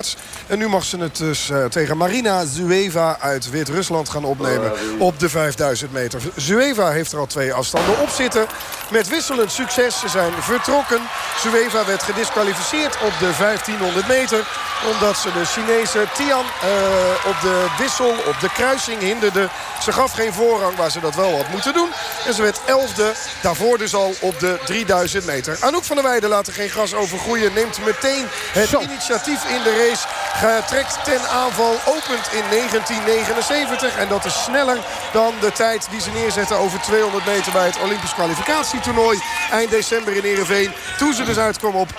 Thank you. En nu mag ze het dus uh, tegen Marina Zueva uit Wit-Rusland gaan opnemen op de 5000 meter. Zueva heeft er al twee afstanden op zitten. Met wisselend succes. Ze zijn vertrokken. Zueva werd gedisqualificeerd op de 1500 meter. Omdat ze de Chinese Tian uh, op de wissel, op de kruising hinderde. Ze gaf geen voorrang waar ze dat wel had moeten doen. En ze werd elfde. Daarvoor dus al op de 3000 meter. Anouk van der Weijden laat er geen gas over groeien. Neemt meteen het Zo. initiatief in de race. Trekt ten aanval. Opent in 1979. En dat is sneller dan de tijd die ze neerzetten over 200 meter bij het Olympisch kwalificatietoernooi. Eind december in Ereveen. Toen ze dus uitkomen op 6.56.41.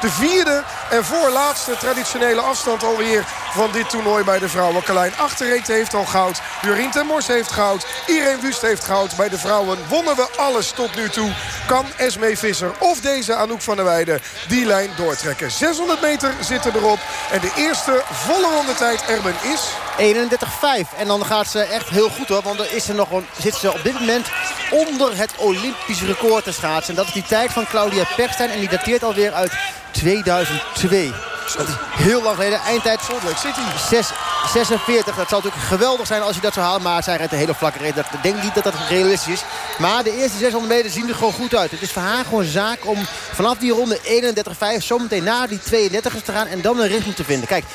De vierde en voorlaatste traditionele afstand alweer van dit toernooi bij de vrouwen. Kalijn Achterreet heeft al goud. Jurien ten Mors heeft goud. Irene Wust heeft goud. Bij de vrouwen wonnen we alles tot nu toe. Kan Esmee Visser of deze Anouk van der Weijden die lijn doortrekken. 600 meter zitten erop. En de eerste volle rondetijd Erben is... 31-5. En dan gaat ze echt heel goed hoor. Want dan is ze nog zit ze op dit moment onder het Olympisch record te schaatsen. En dat is die tijd van Claudia Perstijn. En die dateert alweer uit 2002. Dat is heel lang geleden. Eindtijd Salt Lake City. 6, 46. Dat zou natuurlijk geweldig zijn als je dat zou halen. Maar zij rijdt een hele vlakke rit. Ik denk niet dat dat realistisch is. Maar de eerste 600 meter zien er gewoon goed uit. Het is voor haar gewoon zaak om vanaf die ronde 31-5 zometeen naar die 32 te gaan. En dan een ritme te vinden. Kijk, 32-0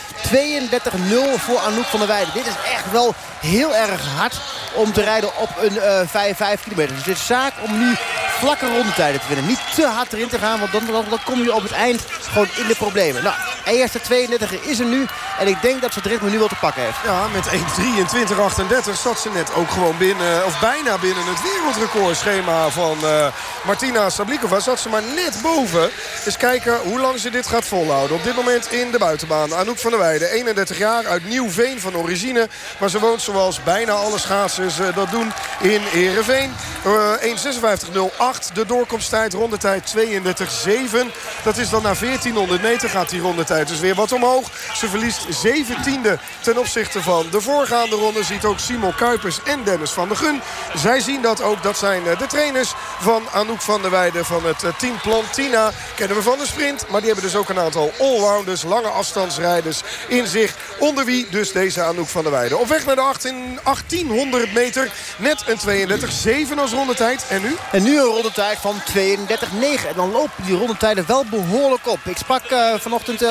voor Anouk van der Weijden. Dit is echt wel heel erg hard om te rijden op een uh, 5, 5 kilometer. Dus het is zaak om nu vlakke rondetijden te winnen. Niet te hard erin te gaan, want dan, dan, dan kom je op het eind gewoon in de problemen. Nou, eerste 32 is er nu. En ik denk dat ze het ritme nu wel te pakken heeft. Ja, met 1.23.38 zat ze net ook gewoon binnen, of bijna binnen het wereldrecordschema van uh, Martina Sablikova. Zat ze maar net boven. Eens kijken hoe lang ze dit gaat volhouden. Op dit moment in de buitenbaan. Anouk van der Weijden, 31 jaar, uit Nieuwveen van origine. Maar ze woont zoals bijna alle schaatsers uh, dat doen in Ereveen. Uh, 1.56.08, de doorkomsttijd, rondetijd 32.7. Dat is dan na 1400 meter gaat die rondetijd dus weer wat omhoog. Ze verliest zeventiende ten opzichte van de voorgaande ronde. Ziet ook Simon Kuipers en Dennis van der Gun. Zij zien dat ook. Dat zijn eh, de trainers van Anouk van der Weijden van het eh, team Plantina. Kennen we van de sprint. Maar die hebben dus ook een aantal allrounders, lange afstandsrijders in zich. Onder wie dus deze Anouk van der Weijden. Op weg naar de 18, 1800 meter. Net een 32-7 als rondetijd. En nu? En nu een rondetijd van 32-9. En dan lopen die rondetijden wel behoorlijk op. Ik sprak uh, vanochtend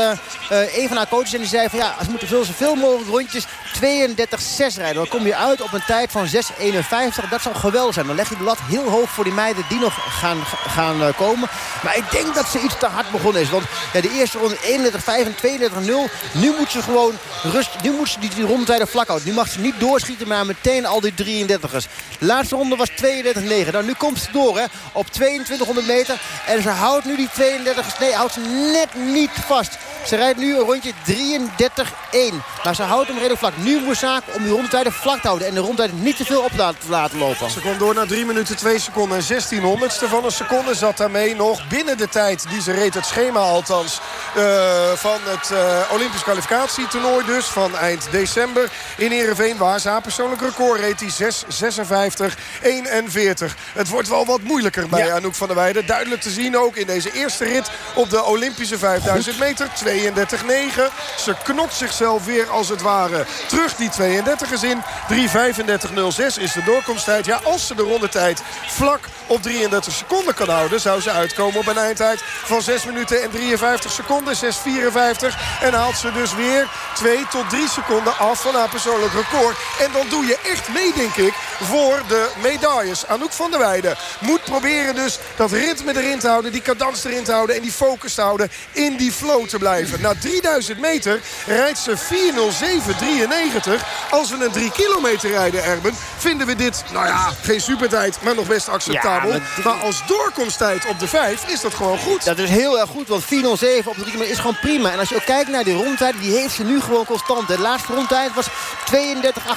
een van haar coaches en die zei van ja, ze moeten veel, zoveel mogelijk rondjes 32-6 rijden. Dan kom je uit op een tijd van 6-51. Dat zou geweldig zijn. Dan leg je de lat heel hoog voor die meiden die nog gaan, gaan uh, komen. Maar ik denk dat ze iets te hard begonnen is. Want ja, de eerste ronde 31-5 en 32-0. Nu moet ze gewoon rust. Nu moet ze die, rondetijden vlak houden. Nu mag ze niet doorschieten, maar meteen al die 33ers. De laatste ronde was 32-9. Nou, nu komt ze door hè, op 2200 meter. En ze houdt nu die 32ers. Nee, houdt ze net niet vast. Ze rijdt nu een rondje 33-1. Maar ze houdt hem redelijk vlak. Nu zaak om die rondetijden vlak te houden. En de rondetijden niet te veel op te laten lopen. Ze komt door naar 3 minuten 2 seconden en 16 honderdste van een seconde. Zat daarmee nog binnen de tijd die ze reed. Het schema althans uh, van het uh, Olympisch kwalificatietoernooi dus. Van eind december in Ereveen. Waar ze haar persoonlijk record reed. Die 6.56, 41. Het wordt wel wat moeilijker bij ja. Anouk van der Weijden. Duidelijk te zien ook in deze eerste rit op de Olympische 5000 meter. 32-9. Ze knokt zichzelf weer als het ware terug die 32ers in. 3.35.06 is de doorkomsttijd. Ja, als ze de rondetijd vlak op 33 seconden kan houden... zou ze uitkomen op een eindtijd van 6 minuten en 53 seconden. 6.54. En haalt ze dus weer 2 tot 3 seconden af van haar persoonlijk record. En dan doe je echt mee, denk ik, voor de medailles. Anouk van der Weijden moet proberen dus dat ritme erin te houden... die cadans erin te houden en die focus te houden... in die flow te blijven. Na 3000 meter rijdt ze 4.07.93. Als we een 3 kilometer rijden, Erben, vinden we dit, nou ja, geen supertijd, maar nog best acceptabel. Ja, maar, maar, als doorkomsttijd op de 5 is dat gewoon goed. Dat is heel erg goed, want 4.07 op de 3 kilometer is gewoon prima. En als je ook kijkt naar die rondtijd, die heeft ze nu gewoon constant. De laatste rondtijd was 32.8.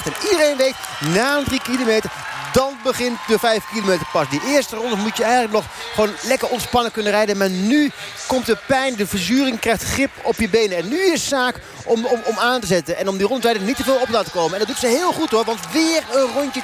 En iedereen weet, na een 3 kilometer dan begint de 5 kilometer pas. Die eerste ronde moet je eigenlijk nog gewoon lekker ontspannen kunnen rijden. Maar nu komt de pijn, de verzuring krijgt grip op je benen. En nu is zaak om, om, om aan te zetten. En om die rondtijden niet te veel op te laten komen. En dat doet ze heel goed hoor. Want weer een rondje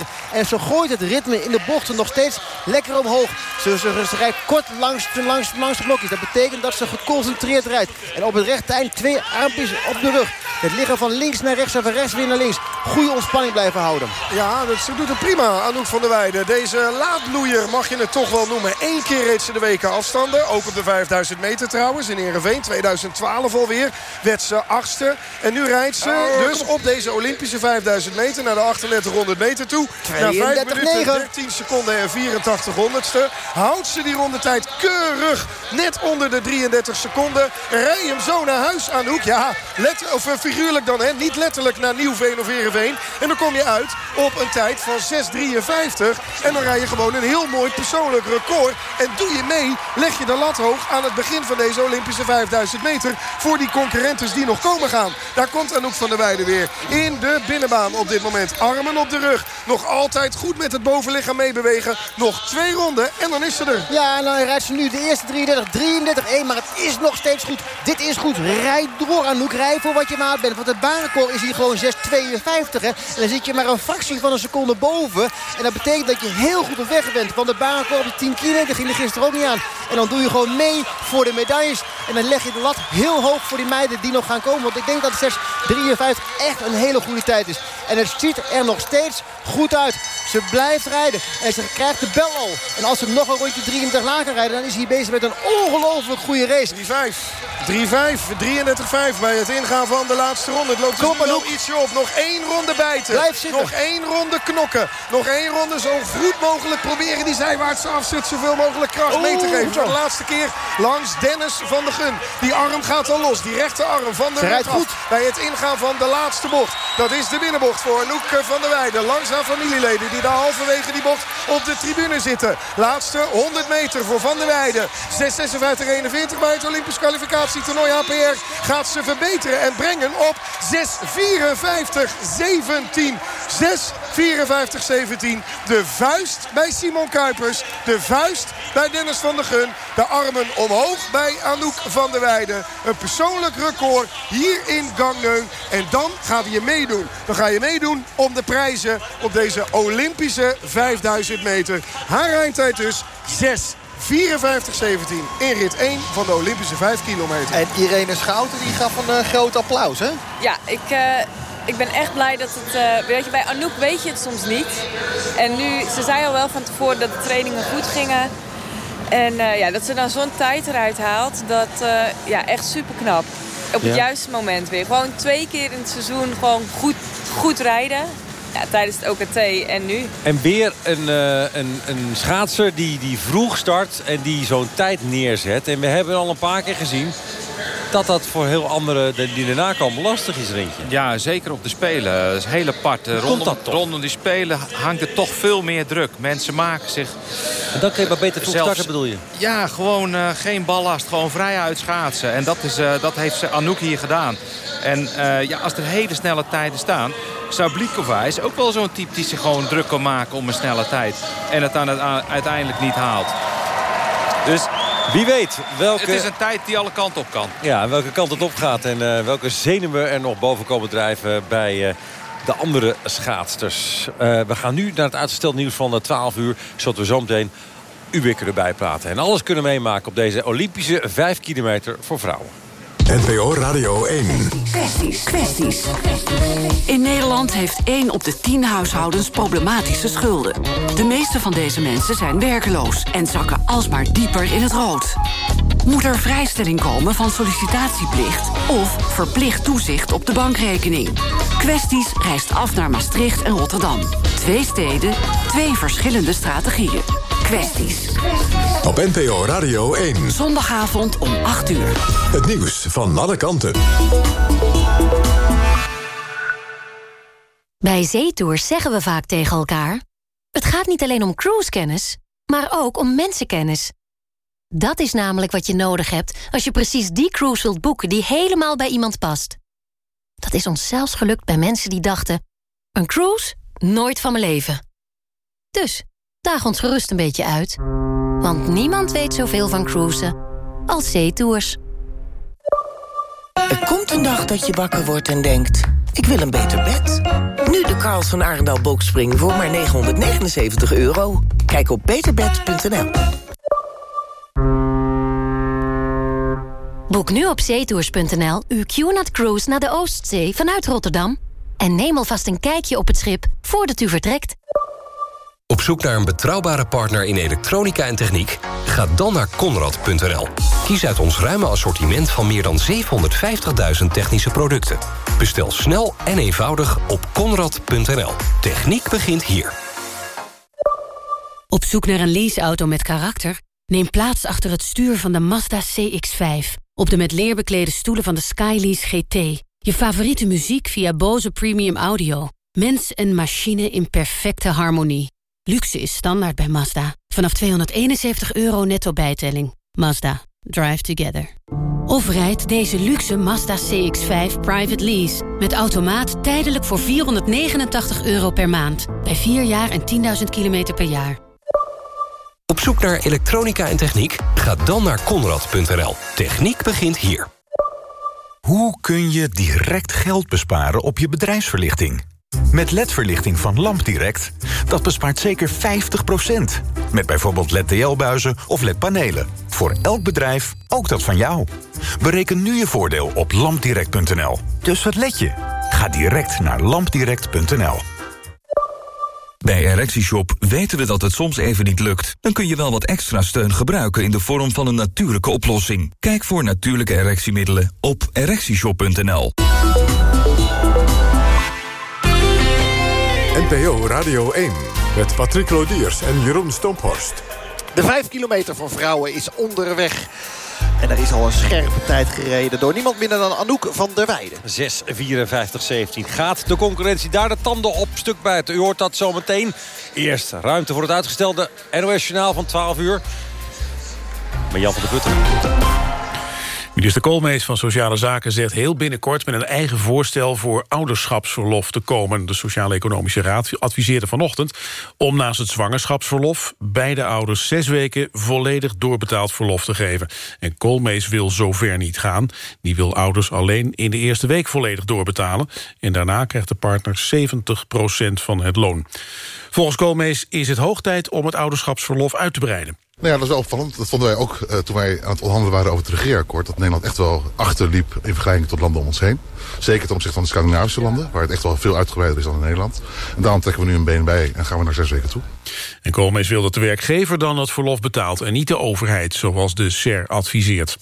32-9. En ze gooit het ritme in de bochten nog steeds lekker omhoog. Ze, ze, ze rijdt kort langs, langs, langs de blokjes. Dat betekent dat ze geconcentreerd rijdt. En op het rechte eind twee armpjes op de rug. Het liggen van links naar rechts en van rechts weer naar links. Goede ontspanning blijven houden. Ja, dat, ze doet het prima, Anouk van der Weijden. Deze laadbloeier mag je het toch wel noemen. Eén keer reed ze de weken afstanden. Ook op de 5000 meter trouwens in Ereveen. 2012 alweer werd ze achtste. En nu rijdt ze oh, dus op deze Olympische 5000 meter naar de 3800 meter toe. Na 5 minuten 13 seconden en 84 honderdste. Houdt ze die rondetijd keurig net onder de 33 seconden. Rij hem zo naar huis, Anouk. Ja, let, of eh, figuurlijk dan, hè. Niet letterlijk naar Nieuwveen of Ereveen. En dan kom je uit op een tijd van 6.53. En dan rij je gewoon een heel mooi persoonlijk record. En doe je mee, leg je de lat hoog aan het begin van deze Olympische 5000 meter. Voor die concurrentes die nog komen gaan. Daar komt Anouk van der Weijden weer. In de binnenbaan op dit moment. Armen op de rug. Nog altijd goed met het bovenlichaam meebewegen. Nog twee ronden en dan is ze er. Ja, en dan rijdt ze nu de eerste 33, 33, 1. Maar het is nog steeds goed. Dit is goed. Rijd door Anouk. Rij voor wat je maat bent. Want het baanrecord is hier gewoon 6.52. En dan zit je maar een fractie van een seconde boven. En dat betekent dat je heel goed op weg bent. Want de baanrecord op de 10 kilometer ging er gisteren ook niet aan. En dan doe je gewoon mee voor de medailles. En dan leg je de lat heel hoog voor die meiden die nog gaan komen. Want ik denk dat 6.53 echt een hele goede tijd is. En het ziet er nog steeds goed uit. Ze blijft rijden. En ze krijgt de bel al. En als ze nog een rondje 33 lager rijden... dan is hij bezig met een ongelooflijk goede race. 3-5. 3-5. 33-5 bij het ingaan van de laatste ronde. Het loopt dus Kom nog ietsje op. Nog één ronde bijten. Blijf zitten. Nog één ronde knokken. Nog één ronde zo goed mogelijk proberen die zijwaartse afzet... zoveel mogelijk kracht mee te geven. Voor de laatste keer langs Dennis van de Gun. Die arm gaat al los. Die rechterarm van de rijdt goed. Bij het ingaan van de laatste bocht. Dat is de binnenbocht voor Noek van der Weijden. Langs haar familieleden die daar halverwege die bocht op de tribune zitten. Laatste 100 meter voor Van der Weijden. 6.56.41 bij het Olympisch kwalificatietoernooi HPR. Gaat ze verbeteren en brengen op 6.54.17. 6.54.17. De vuist bij Simon Kuipers. De vuist bij Dennis van der Gun. De armen omhoog bij Anouk van der Weijden. Een persoonlijk record hier in Gangneung. En dan gaan we je meedoen. Dan ga je meedoen om de prijzen op deze Olympische 5000 meter. Haar eindtijd dus 6 54-17 in rit 1 van de Olympische 5 kilometer. En Irene Schouten die gaf een uh, groot applaus, hè? Ja, ik, uh, ik ben echt blij dat het... Uh, weet je, bij Anouk weet je het soms niet. En nu, ze zei al wel van tevoren dat de trainingen goed gingen. En ja, dat ze dan zo'n tijd eruit haalt, dat ja, echt super knap. Op het juiste moment weer. Gewoon twee keer in het seizoen gewoon goed, goed rijden. Ja, tijdens het OKT en nu. En weer een, uh, een, een schaatser die, die vroeg start en die zo'n tijd neerzet. En we hebben al een paar keer gezien dat dat voor heel anderen die erna komen lastig is, Rintje. Ja, zeker op de Spelen. Dat is heel apart. Rondom, rondom die Spelen hangt er toch veel meer druk. Mensen maken zich... En dan kun je maar beter vroeg starten, bedoel je? Ja, gewoon uh, geen ballast. Gewoon vrij uitschaatsen. En dat, is, uh, dat heeft Anouk hier gedaan. En uh, ja, als er hele snelle tijden staan... Sablikova is ook wel zo'n type die zich gewoon druk kan maken om een snelle tijd. En het dan uiteindelijk niet haalt. Dus wie weet welke... Het is een tijd die alle kanten op kan. Ja, welke kant het op gaat en uh, welke zenuwen er nog boven komen drijven bij... Uh, de andere schaatsters. Uh, we gaan nu naar het uitgesteld nieuws van 12 uur. Zodat we zo meteen u weer kunnen bijpraten. En alles kunnen meemaken op deze Olympische 5 kilometer voor vrouwen. NPO Radio 1. Kwesties. Kwesties. In Nederland heeft 1 op de 10 huishoudens problematische schulden. De meeste van deze mensen zijn werkeloos en zakken alsmaar dieper in het rood. Moet er vrijstelling komen van sollicitatieplicht of verplicht toezicht op de bankrekening? Kwesties reist af naar Maastricht en Rotterdam. Twee steden, twee verschillende strategieën. Kwesties. Op NPO Radio 1. Zondagavond om 8 uur. Het nieuws van alle kanten. Bij zeetours zeggen we vaak tegen elkaar... het gaat niet alleen om cruisekennis, maar ook om mensenkennis. Dat is namelijk wat je nodig hebt als je precies die cruise wilt boeken... die helemaal bij iemand past. Dat is ons zelfs gelukt bij mensen die dachten... een cruise? Nooit van mijn leven. Dus, daag ons gerust een beetje uit. Want niemand weet zoveel van cruisen als zeetours. Er komt een dag dat je wakker wordt en denkt... ik wil een beter bed. Nu de Karls van Arendal Boxspring voor maar 979 euro. Kijk op beterbed.nl. Boek nu op zeetours.nl uw QNAT Cruise naar de Oostzee vanuit Rotterdam. En neem alvast een kijkje op het schip voordat u vertrekt. Op zoek naar een betrouwbare partner in elektronica en techniek? Ga dan naar Conrad.nl. Kies uit ons ruime assortiment van meer dan 750.000 technische producten. Bestel snel en eenvoudig op Conrad.nl. Techniek begint hier. Op zoek naar een leaseauto met karakter? Neem plaats achter het stuur van de Mazda CX-5. Op de met leer beklede stoelen van de Skylease GT. Je favoriete muziek via Bose Premium Audio. Mens en machine in perfecte harmonie. Luxe is standaard bij Mazda. Vanaf 271 euro netto bijtelling. Mazda. Drive together. Of rijd deze luxe Mazda CX-5 private lease. Met automaat tijdelijk voor 489 euro per maand. Bij 4 jaar en 10.000 kilometer per jaar. Op zoek naar elektronica en techniek? Ga dan naar Conrad.nl. Techniek begint hier. Hoe kun je direct geld besparen op je bedrijfsverlichting? Met LED-verlichting van LampDirect, dat bespaart zeker 50%. Met bijvoorbeeld LED-TL-buizen of LED-panelen. Voor elk bedrijf, ook dat van jou. Bereken nu je voordeel op lampdirect.nl. Dus wat let je? Ga direct naar lampdirect.nl. Bij ErectieShop weten we dat het soms even niet lukt. Dan kun je wel wat extra steun gebruiken in de vorm van een natuurlijke oplossing. Kijk voor natuurlijke erectiemiddelen op ErectieShop.nl. NPO Radio 1 met Patrick Lodiers en Jeroen Stomphorst. De 5 kilometer voor vrouwen is onderweg. En er is al een scherpe tijd gereden door niemand minder dan Anouk van der Weijden. 6.54.17. Gaat de concurrentie daar de tanden op stuk buiten? U hoort dat zometeen. Eerst ruimte voor het uitgestelde NOS-journaal van 12 uur. Maar Jan van der Putten. Minister Koolmees van Sociale Zaken zegt heel binnenkort... met een eigen voorstel voor ouderschapsverlof te komen. De Sociaal-Economische Raad adviseerde vanochtend... om naast het zwangerschapsverlof beide ouders zes weken... volledig doorbetaald verlof te geven. En Koolmees wil zover niet gaan. Die wil ouders alleen in de eerste week volledig doorbetalen. En daarna krijgt de partner 70% van het loon. Volgens Koolmees is het hoog tijd om het ouderschapsverlof uit te breiden. Nou ja, dat is wel opvallend. Dat vonden wij ook uh, toen wij aan het onderhandelen waren over het regeerakkoord. Dat Nederland echt wel achterliep in vergelijking tot landen om ons heen. Zeker ten opzichte van de Scandinavische landen, waar het echt wel veel uitgebreider is dan in Nederland. En daarom trekken we nu een been bij en gaan we naar zes weken toe. En Koolmees wil dat de werkgever dan het verlof betaalt en niet de overheid, zoals de SER adviseert.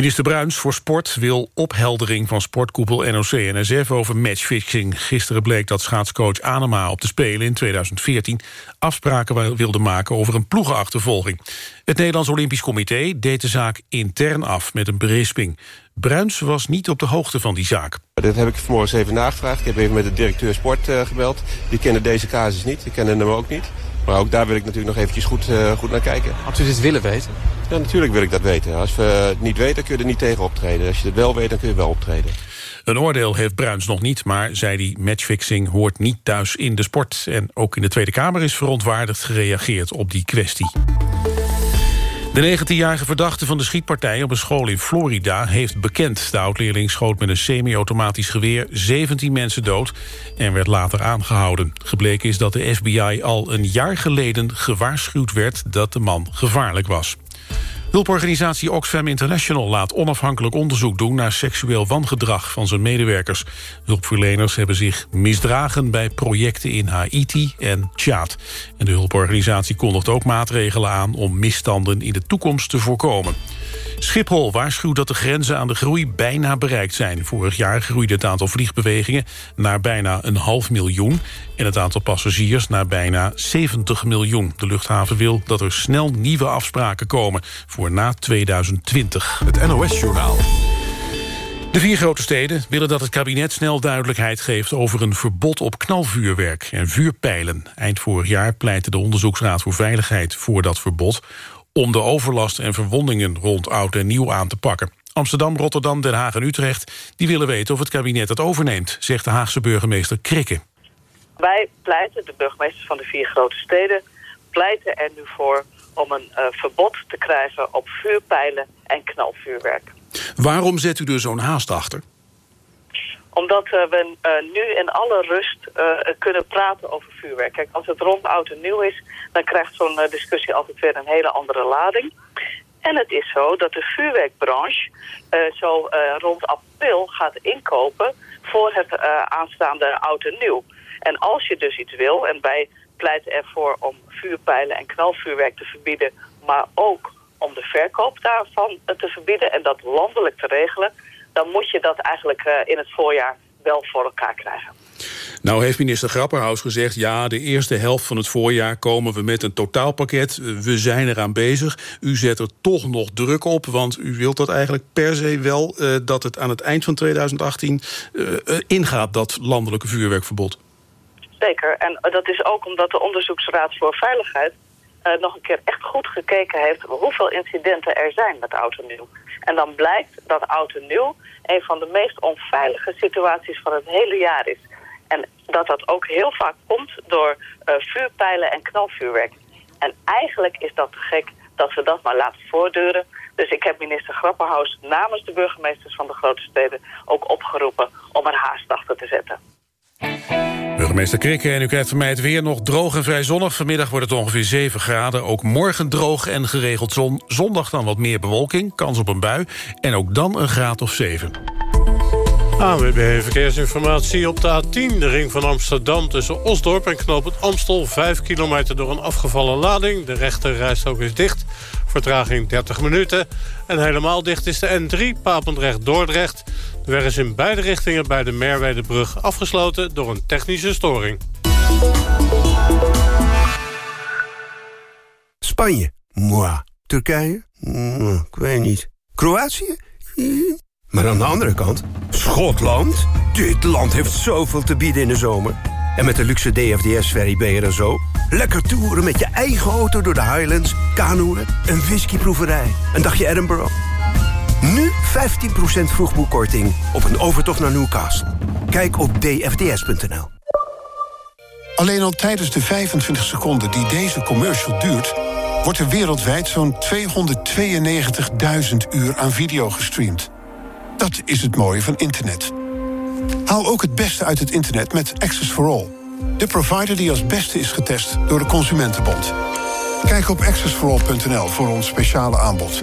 Minister Bruins voor Sport wil opheldering van sportkoepel NOC-NSF over matchfixing. Gisteren bleek dat schaatscoach Anema op de Spelen in 2014 afspraken wilde maken over een ploegenachtervolging. Het Nederlands Olympisch Comité deed de zaak intern af met een berisping. Bruins was niet op de hoogte van die zaak. Dat heb ik vanmorgen even nagevraagd. Ik heb even met de directeur sport uh, gebeld. Die kennen deze casus niet, die kennen hem ook niet. Maar ook daar wil ik natuurlijk nog eventjes goed, uh, goed naar kijken. Had u dit willen weten? Ja, natuurlijk wil ik dat weten. Als we het niet weten, kun je er niet tegen optreden. Als je het wel weet, dan kun je wel optreden. Een oordeel heeft Bruins nog niet, maar zei die matchfixing hoort niet thuis in de sport. En ook in de Tweede Kamer is verontwaardigd gereageerd op die kwestie. De 19-jarige verdachte van de schietpartij op een school in Florida heeft bekend. De oud-leerling schoot met een semi-automatisch geweer 17 mensen dood en werd later aangehouden. Gebleken is dat de FBI al een jaar geleden gewaarschuwd werd dat de man gevaarlijk was. Hulporganisatie Oxfam International laat onafhankelijk onderzoek doen... naar seksueel wangedrag van zijn medewerkers. Hulpverleners hebben zich misdragen bij projecten in Haiti en Tjaad. En de hulporganisatie kondigt ook maatregelen aan... om misstanden in de toekomst te voorkomen. Schiphol waarschuwt dat de grenzen aan de groei bijna bereikt zijn. Vorig jaar groeide het aantal vliegbewegingen naar bijna een half miljoen... en het aantal passagiers naar bijna 70 miljoen. De luchthaven wil dat er snel nieuwe afspraken komen voor na 2020. Het NOS-journaal. De vier grote steden willen dat het kabinet snel duidelijkheid geeft... over een verbod op knalvuurwerk en vuurpijlen. Eind vorig jaar pleitte de Onderzoeksraad voor Veiligheid voor dat verbod om de overlast en verwondingen rond oud en nieuw aan te pakken. Amsterdam, Rotterdam, Den Haag en Utrecht die willen weten of het kabinet het overneemt... zegt de Haagse burgemeester Krikke. Wij pleiten, de burgemeesters van de vier grote steden... pleiten er nu voor om een uh, verbod te krijgen op vuurpijlen en knalvuurwerk. Waarom zet u er zo'n haast achter? Omdat uh, we uh, nu in alle rust kunnen praten over vuurwerk. Kijk, als het rond oud en nieuw is... dan krijgt zo'n discussie altijd weer een hele andere lading. En het is zo dat de vuurwerkbranche zo rond april gaat inkopen... voor het aanstaande oud en nieuw. En als je dus iets wil, en wij pleiten ervoor om vuurpijlen en knalvuurwerk te verbieden... maar ook om de verkoop daarvan te verbieden en dat landelijk te regelen... dan moet je dat eigenlijk uh, in het voorjaar wel voor elkaar krijgen. Nou heeft minister Grapperhaus gezegd... ja, de eerste helft van het voorjaar komen we met een totaalpakket. We zijn eraan bezig. U zet er toch nog druk op, want u wilt dat eigenlijk per se wel... Uh, dat het aan het eind van 2018 uh, ingaat, dat landelijke vuurwerkverbod. Zeker. En dat is ook omdat de Onderzoeksraad voor Veiligheid... Nog een keer echt goed gekeken heeft hoeveel incidenten er zijn met auto nieuw. En dan blijkt dat auto nieuw een van de meest onveilige situaties van het hele jaar is. En dat dat ook heel vaak komt door uh, vuurpijlen en knalvuurwerk. En eigenlijk is dat te gek dat ze dat maar laten voortduren. Dus ik heb minister Grapperhaus namens de burgemeesters van de grote steden ook opgeroepen om er haast achter te zetten. Burgemeester Krikke, en u krijgt van mij het weer nog droog en vrij zonnig. Vanmiddag wordt het ongeveer 7 graden. Ook morgen droog en geregeld zon. Zondag dan wat meer bewolking, kans op een bui. En ook dan een graad of 7. AWB Verkeersinformatie op de A10, de ring van Amsterdam... tussen Osdorp en Knoop het Amstel. 5 kilometer door een afgevallen lading. De rechte rijstrook is dicht. Vertraging 30 minuten. En helemaal dicht is de N3, Papendrecht-Dordrecht. Weg is in beide richtingen bij de Merwedebrug afgesloten... door een technische storing. Spanje? Moi. Turkije? Ik weet niet. Kroatië? Maar aan de andere kant, Schotland? Dit land heeft zoveel te bieden in de zomer. En met de luxe DFDS-ferry ben je er zo. Lekker toeren met je eigen auto door de Highlands, kanoeën, een whiskyproeverij, een dagje Edinburgh. Nu 15% vroegboekkorting op een overtocht naar Newcastle. Kijk op dfds.nl. Alleen al tijdens de 25 seconden die deze commercial duurt... wordt er wereldwijd zo'n 292.000 uur aan video gestreamd. Dat is het mooie van internet. Haal ook het beste uit het internet met Access for All. De provider die als beste is getest door de Consumentenbond. Kijk op accessforall.nl voor ons speciale aanbod.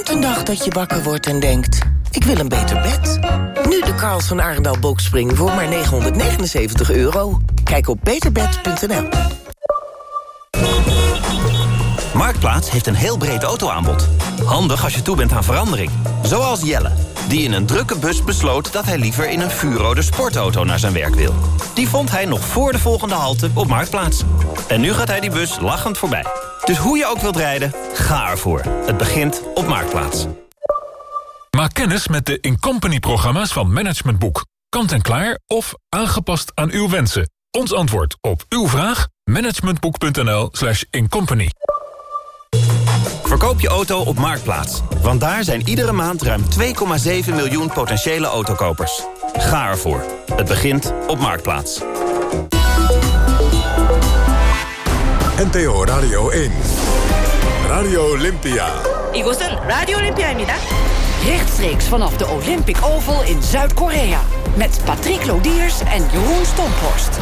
een dag dat je wakker wordt en denkt... ik wil een beter bed. Nu de Karls van Arendal Boxspring voor maar 979 euro. Kijk op beterbed.nl. Marktplaats heeft een heel breed autoaanbod. Handig als je toe bent aan verandering. Zoals Jelle, die in een drukke bus besloot... dat hij liever in een vuurrode sportauto naar zijn werk wil. Die vond hij nog voor de volgende halte op Marktplaats. En nu gaat hij die bus lachend voorbij. Dus hoe je ook wilt rijden, ga ervoor. Het begint op Marktplaats. Maak kennis met de Incompany-programma's van Management Boek. Kant-en-klaar of aangepast aan uw wensen. Ons antwoord op uw vraag? managementboek.nl slash incompany. Verkoop je auto op Marktplaats. Want daar zijn iedere maand ruim 2,7 miljoen potentiële autokopers. Ga ervoor. Het begint op Marktplaats. NTO Radio 1. Radio Olympia. 이곳은 라디오 올림피아입니다. Rechtstreeks vanaf de Olympic Oval in Zuid-Korea. Met Patrick Lodiers en Jeroen Stomphorst.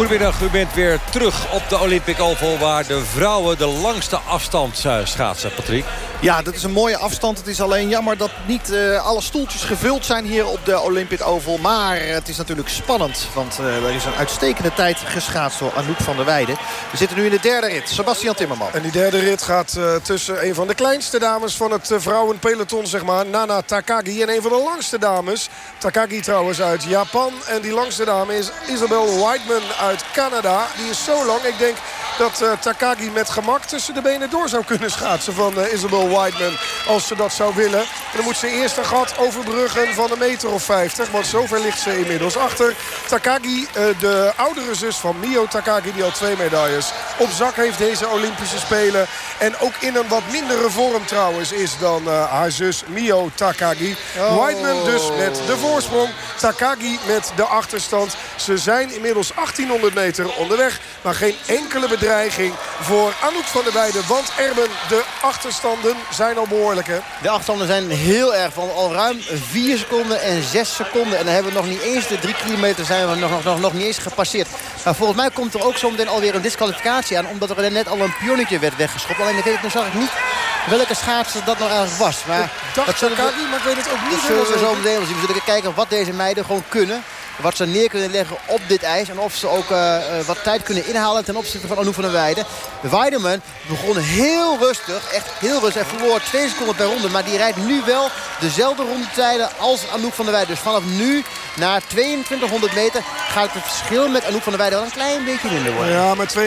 Goedemiddag, u bent weer terug op de Olympic Oval... waar de vrouwen de langste afstand schaatsen, Patrick. Ja, dat is een mooie afstand. Het is alleen jammer dat niet uh, alle stoeltjes gevuld zijn hier op de Olympic Oval. Maar het is natuurlijk spannend. Want uh, er is een uitstekende tijd geschaatst door Anouk van der Weijden. We zitten nu in de derde rit. Sebastian Timmerman. En die derde rit gaat uh, tussen een van de kleinste dames van het vrouwenpeloton, zeg maar. Nana Takagi en een van de langste dames. Takagi trouwens uit Japan. En die langste dame is Isabel Whiteman uit Canada. Die is zo lang, ik denk dat Takagi met gemak tussen de benen door zou kunnen schaatsen van Isabel Whiteman. Als ze dat zou willen. En dan moet ze eerst een gat overbruggen van een meter of 50. Want zover ligt ze inmiddels achter. Takagi, uh, de oudere zus van Mio Takagi, die al twee medailles op zak heeft deze Olympische Spelen. En ook in een wat mindere vorm trouwens is dan haar zus Mio Takagi. Oh. Whiteman dus met de voorsprong. Takagi met de achterstand. Ze zijn inmiddels 1800 meter onderweg. Maar geen enkele bedreiging voor Anouk van der Weijden. Want Erben, de achterstanden zijn al behoorlijk. Hè? De achterstanden zijn heel erg van al ruim 4 seconden en 6 seconden. En dan hebben we nog niet eens de 3 kilometer zijn we nog, nog, nog niet eens gepasseerd. Maar volgens mij komt er ook zometeen alweer een disqualificatie aan. Omdat er net al een pionnetje werd weggeschopt. Alleen ik weet, dan zag ik niet welke schaatser dat nou eigenlijk was. Maar dat zullen we, maar ik weet het ook niet. Dat zullen we zo meteen zien. We zullen kijken wat deze meiden gewoon kunnen wat ze neer kunnen leggen op dit ijs. En of ze ook uh, wat tijd kunnen inhalen ten opzichte van Anouk van der Weijden. Weideman begon heel rustig. Echt heel rustig. Hij verloor twee seconden per ronde. Maar die rijdt nu wel dezelfde rondetijden als Anouk van der Weijden. Dus vanaf nu na 2200 meter gaat het verschil met Anouk van der Weijden wel een klein beetje minder worden. Ja, met 32,9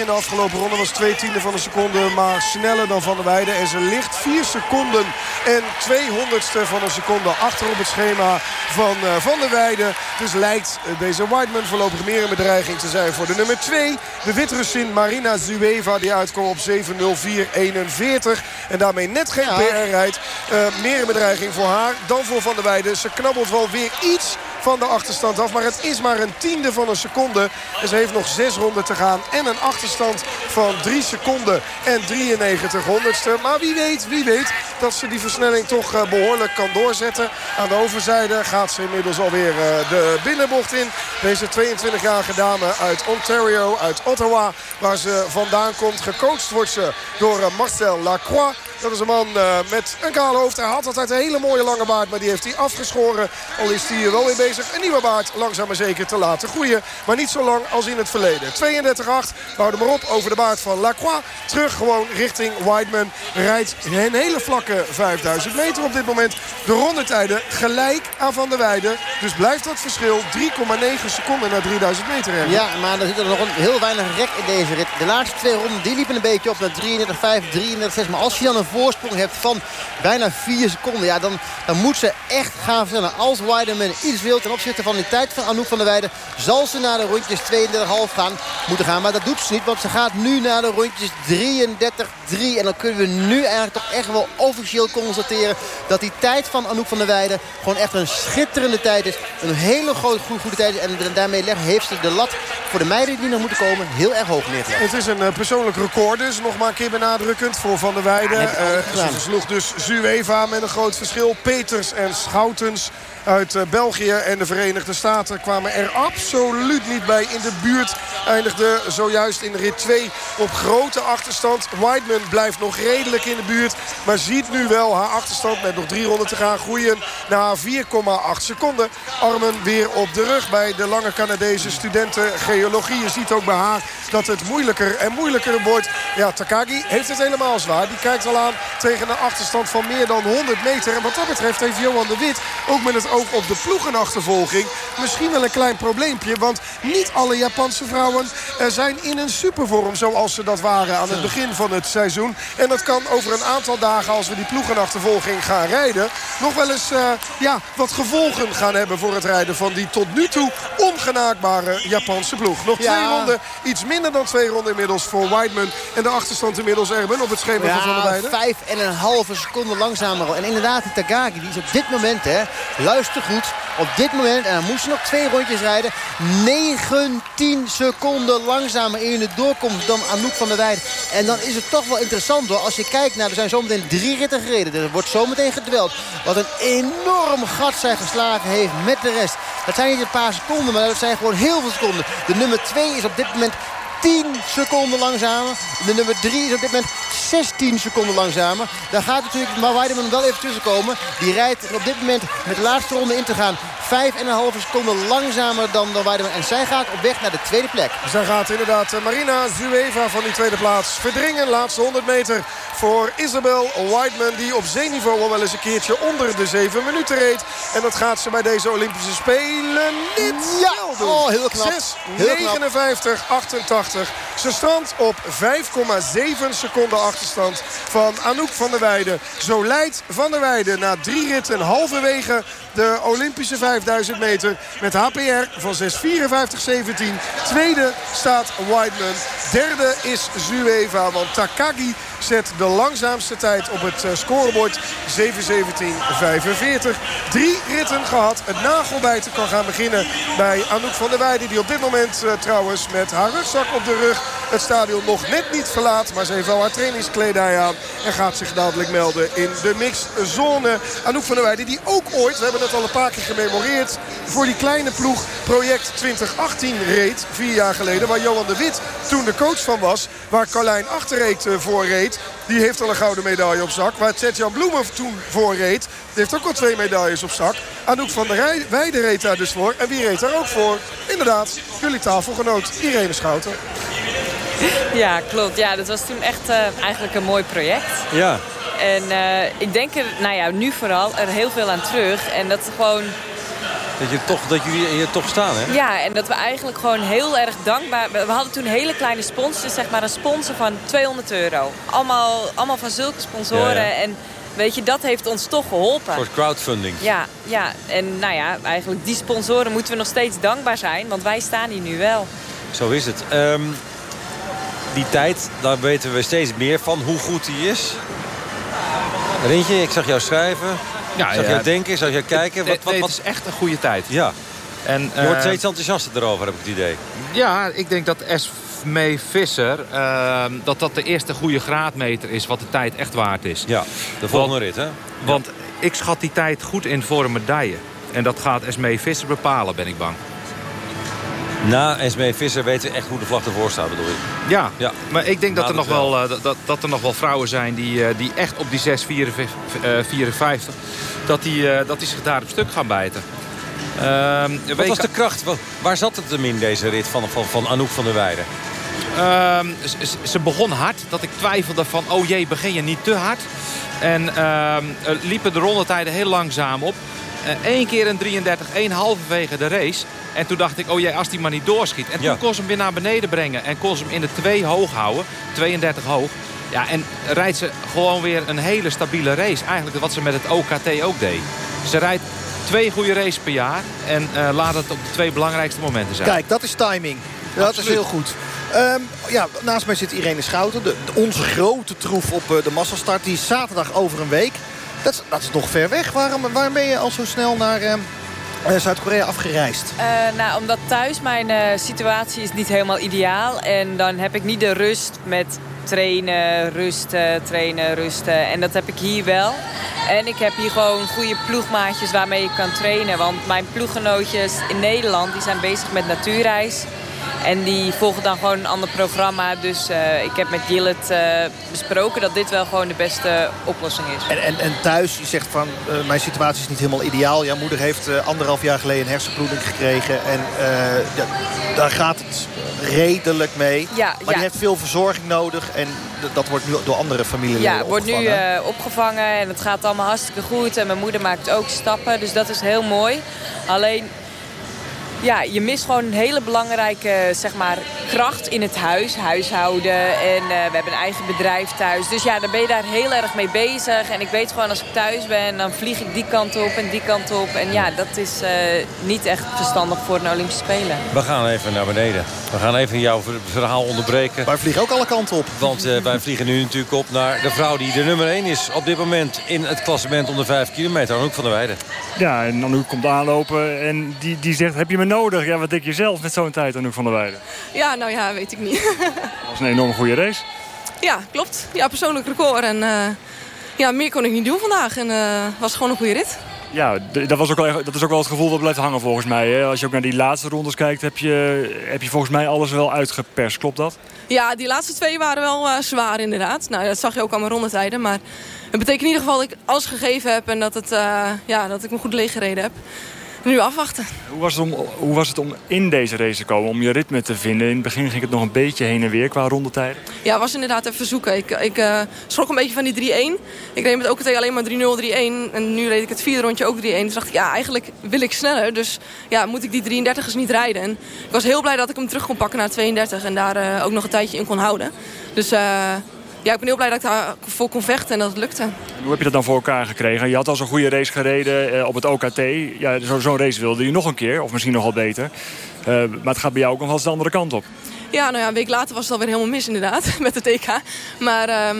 in de afgelopen ronde was twee tiende van een seconde. Maar sneller dan van der Weijden. En ze ligt 4 seconden en 200ste van een seconde achter op het schema van uh, Van der Weijden. Dus lijkt deze Whiteman voorlopig meer een bedreiging te zijn voor de nummer 2. De Wit-Russin Marina Zueva die uitkomt op 7.04.41. En daarmee net geen PR rijdt. Uh, meer een bedreiging voor haar dan voor Van der Weijden. Ze knabbelt wel weer iets van de achterstand af. Maar het is maar een tiende van een seconde. En ze heeft nog zes ronden te gaan. En een achterstand van 3 seconden en 93 honderdste. Maar wie weet, wie weet dat ze die versnelling toch uh, behoorlijk kan doorzetten. Aan de overzijde gaat ze inmiddels alweer uh, de binnenbocht in. Deze 22-jarige dame uit Ontario, uit Ottawa. Waar ze vandaan komt. Gecoacht wordt ze door uh, Marcel Lacroix. Dat is een man uh, met een kaal hoofd. Hij had altijd een hele mooie lange baard, maar die heeft hij afgeschoren. Al is hij wel weer bezig een nieuwe baard langzaam maar zeker te laten groeien. Maar niet zo lang als in het verleden. 32-8, we houden maar op over de baard van Lacroix. Terug gewoon richting Whiteman. Rijdt een hele vlakke 5000 meter op dit moment. De rondetijden gelijk aan Van der Weijden. Dus blijft dat verschil 3,9 seconden naar 3000 meter. Hebben. Ja, maar er zit er nog een heel weinig rek in deze rit. De laatste twee ronden die liepen een beetje op naar 33,5, 33,6. Maar als je dan een voorsprong hebt van bijna 4 seconden... Ja, dan, dan moet ze echt gaan versnellen. Als Weideman iets wil ten opzichte van de tijd van Anouk van der Weijden... zal ze naar de rondjes 32,5 gaan, moeten gaan. Maar dat doet ze niet, want ze gaat nu naar de rondjes 33,3. En dan kunnen we nu eigenlijk toch echt wel officieel constateren... dat die tijd van Anouk van der Weijden gewoon echt een schitterende tijd is. Een hele grote, goede, goede tijd. En daarmee heeft ze de lat voor de meiden die nog moeten komen heel erg hoog neergelegd. Het is een uh, persoonlijk record dus. Nog maar een keer benadrukkend voor Van der Weijden. Uh, ze versloeg dus Zueva met een groot verschil. Peters en Schoutens uit uh, België en de Verenigde Staten kwamen er absoluut niet bij in de buurt. Eindigde zojuist in rit 2 op grote achterstand. Whiteman blijft nog redelijk in de buurt. Maar ziet nu wel haar achterstand met nog drie ronden te gaan groeien naar 4,8 seconden. Armen weer op de rug bij de lange Canadese studenten geologie. Je ziet ook bij haar dat het moeilijker en moeilijker wordt. Ja, Takagi heeft het helemaal zwaar. Die kijkt al aan tegen een achterstand van meer dan 100 meter. En wat dat betreft heeft Johan de Wit ook met het oog op de ploegenachtervolging misschien wel een klein probleempje. Want niet alle Japanse vrouwen zijn in een supervorm zoals ze dat waren aan het begin van het seizoen. En dat kan over een aantal dagen als we die ploegenachtervolging gaan rijden... nog wel eens uh, ja, wat gevolgen gaan hebben voor het rijden van die tot nu toe ongenaakbare Japanse ploeg. Nog ja. twee ronden, iets minder dan twee ronden inmiddels voor Whiteman. En de achterstand inmiddels Erben op het schema ja, van der Weijden. vijf en een halve seconde langzamer al. En inderdaad, die Tagaki, die is op dit moment, hè, luister goed, op dit moment, en dan moest ze nog twee rondjes rijden, 19 seconden langzamer in de doorkomst dan Anouk van der Weijden. En dan is het toch wel interessant hoor, als je kijkt naar, er zijn zometeen drie ritten gereden. Er wordt zometeen gedweld. Wat een enorm gat zij geslagen heeft met de rest. Dat zijn niet een paar seconden, maar dat zijn gewoon heel veel seconden. De nummer 2 is op dit moment 10 seconden langzamer. De nummer 3 is op dit moment 16 seconden langzamer. Daar gaat natuurlijk maar Weideman wel even tussenkomen. Die rijdt op dit moment met de laatste ronde in te gaan. 5,5 seconden langzamer dan de Weideman. En zij gaat op weg naar de tweede plek. Zij gaat inderdaad eh, Marina Zueva van die tweede plaats verdringen. Laatste 100 meter voor Isabel Whiteman. Die op zeeniveau al wel eens een keertje onder de 7 minuten reed. En dat gaat ze bij deze Olympische Spelen niet ja. doen. Oh, heel knap. 6, heel 59, 88. Ze strandt op 5,7 seconden achterstand van Anouk van der Weijden. Zo leidt Van der Weijden na drie ritten halverwege de Olympische 5000 meter. Met HPR van 6.54.17. Tweede staat Whiteman. Derde is Zueva. Want Takagi zet de langzaamste tijd op het scorebord. 7.17.45. Drie ritten gehad. Het nagelbijten kan gaan beginnen bij Anouk van der Weijden. Die op dit moment uh, trouwens met haar rugzak op de rug het stadion nog net niet verlaat. Maar ze heeft wel haar trainingskledij aan. En gaat zich dadelijk melden in de mixzone. Anouk van der Weijden die ook ooit, we hebben het al een paar keer gememoreerd... voor die kleine ploeg project 2018 reed. Vier jaar geleden. Waar Johan de Wit toen de coach van was. Waar Carlijn Achterreed voor reed. Die heeft al een gouden medaille op zak. Waar Tjetjan Bloemen toen voor reed. Die heeft ook al twee medailles op zak. Anouk van der Weijden reed daar dus voor. En wie reed daar ook voor? Inderdaad, jullie tafelgenoot Irene Schouten. Ja, klopt. Ja, dat was toen echt uh, eigenlijk een mooi project. Ja. En uh, ik denk er, nou ja, nu vooral, er heel veel aan terug. En dat gewoon... Dat, je toch, dat jullie hier toch staan, hè? Ja, en dat we eigenlijk gewoon heel erg dankbaar... We hadden toen hele kleine sponsors, zeg maar een sponsor van 200 euro. Allemaal, allemaal van zulke sponsoren. Ja, ja. En weet je, dat heeft ons toch geholpen. Voor crowdfunding. Ja, ja, en nou ja, eigenlijk die sponsoren moeten we nog steeds dankbaar zijn. Want wij staan hier nu wel. Zo is het. Um, die tijd, daar weten we steeds meer van hoe goed die is. Rintje, ik zag jou schrijven. Ja, ja. jou denken, zag jou kijken. Wat, wat, wat... Het is echt een goede tijd. Ja. En, Je wordt uh, steeds enthousiaster erover, heb ik het idee. Ja, ik denk dat Esmee Visser... Uh, dat dat de eerste goede graadmeter is wat de tijd echt waard is. Ja, de volgende want, rit, hè? Want ik schat die tijd goed in voor een medaille. En dat gaat Esmee Visser bepalen, ben ik bang. Na Esmee Visser weten we echt hoe de vlag ervoor staat, bedoel je? Ja, ja. maar ik denk dat er, nog wel, wel uh, dat, dat er nog wel vrouwen zijn die, uh, die echt op die 6,54... Dat, die, dat die zich daar op stuk gaan bijten. Ehm, Wat was de kracht? Waar zat het hem in deze rit van, van, van Anouk van der Weijden? Ehm, ze, ze, begon hard. Dat ik twijfelde van, oh jee, begin je niet te hard? En liepen de rondetijden heel langzaam op. Eén keer een 33, één halverwege de race. En toen dacht ik, oh jee, als die maar niet doorschiet. En toen ja. kon ze hem weer naar beneden brengen. En kon ze hem in de 2 hoog houden. 32 hoog. Ja, en rijdt ze gewoon weer een hele stabiele race. Eigenlijk wat ze met het OKT ook deed. Ze rijdt twee goede races per jaar. En uh, laat het op de twee belangrijkste momenten zijn. Kijk, dat is timing. Dat Absoluut. is heel goed. Um, ja, naast mij zit Irene Schouten. De, de, onze grote troef op uh, de massastart. Die is zaterdag over een week. Dat dat is nog ver weg. Waarom, waarom ben je al zo snel naar... Uh, Zuid-Korea afgereisd? Uh, nou, omdat thuis mijn situatie is niet helemaal ideaal. En dan heb ik niet de rust met trainen, rusten, trainen, rusten. En dat heb ik hier wel. En ik heb hier gewoon goede ploegmaatjes waarmee ik kan trainen. Want mijn ploeggenootjes in Nederland die zijn bezig met natuurreis. En die volgen dan gewoon een ander programma. Dus uh, ik heb met Jillet uh, besproken dat dit wel gewoon de beste oplossing is. En, en, en thuis, je zegt van, uh, mijn situatie is niet helemaal ideaal. Jouw moeder heeft anderhalf jaar geleden een hersenbloeding gekregen. En ja, daar gaat het redelijk mee. Ja, maar ja. die heeft veel verzorging nodig. En dat wordt nu door andere familieleden Ja, wordt nu opgevangen. En het gaat allemaal hartstikke goed. En mijn moeder maakt ook stappen. Dus dat is heel mooi. Alleen ja, je mist gewoon een hele belangrijke zeg maar, kracht in het huis, huishouden. En uh, we hebben een eigen bedrijf thuis. Dus ja, dan ben je daar heel erg mee bezig. En ik weet gewoon als ik thuis ben, dan vlieg ik die kant op en die kant op. En ja, dat is uh, niet echt verstandig voor een Olympische Spelen. We gaan even naar beneden. We gaan even jouw verhaal onderbreken. Wij vliegen ook alle kanten op. Want uh, wij vliegen nu natuurlijk op naar de vrouw die de nummer 1 is op dit moment in het klassement onder 5 kilometer. Anouk van der Weijden. Ja, en Anouk komt aanlopen en die, die zegt, heb je me nodig? Ja, wat denk je zelf met zo'n tijd, Anouk van der Weijden? Ja, nou ja, weet ik niet. Dat was een enorme goede race. Ja, klopt. Ja, persoonlijk record. En uh, ja, meer kon ik niet doen vandaag. En het uh, was gewoon een goede rit. Ja, dat, was ook wel, dat is ook wel het gevoel dat blijft hangen volgens mij. Hè? Als je ook naar die laatste rondes kijkt, heb je, heb je volgens mij alles wel uitgeperst. Klopt dat? Ja, die laatste twee waren wel eh, zwaar inderdaad. Nou, dat zag je ook aan mijn rondetijden. Maar het betekent in ieder geval dat ik alles gegeven heb... en dat, het, eh, ja, dat ik me goed leeggereden heb. Nu afwachten. Hoe was, het om, hoe was het om in deze race te komen, om je ritme te vinden? In het begin ging het nog een beetje heen en weer qua rondetijden. Ja, het was inderdaad even zoeken. Ik, ik eh, schrok een beetje van die 3-1. Ik reed met OKT alleen maar 3-0, 3-1. En nu reed ik het vierde rondje ook 3-1. Dus dacht ik, ja, eigenlijk wil ik sneller. Dus ja, moet ik die 33 eens niet rijden. En ik was heel blij dat ik hem terug kon pakken naar 32. En daar eh, ook nog een tijdje in kon houden. Dus eh, ja, ik ben heel blij dat ik daarvoor kon vechten en dat het lukte. En hoe heb je dat dan voor elkaar gekregen? Je had al zo'n goede race gereden eh, op het OKT. Ja, zo- Zo'n race wilde je nog een keer, of misschien nog wel beter. Eh, maar het gaat bij jou ook nog wel eens de andere kant op. Ja, nou ja, een week later was het alweer helemaal mis inderdaad, met het TK. Maar ehm,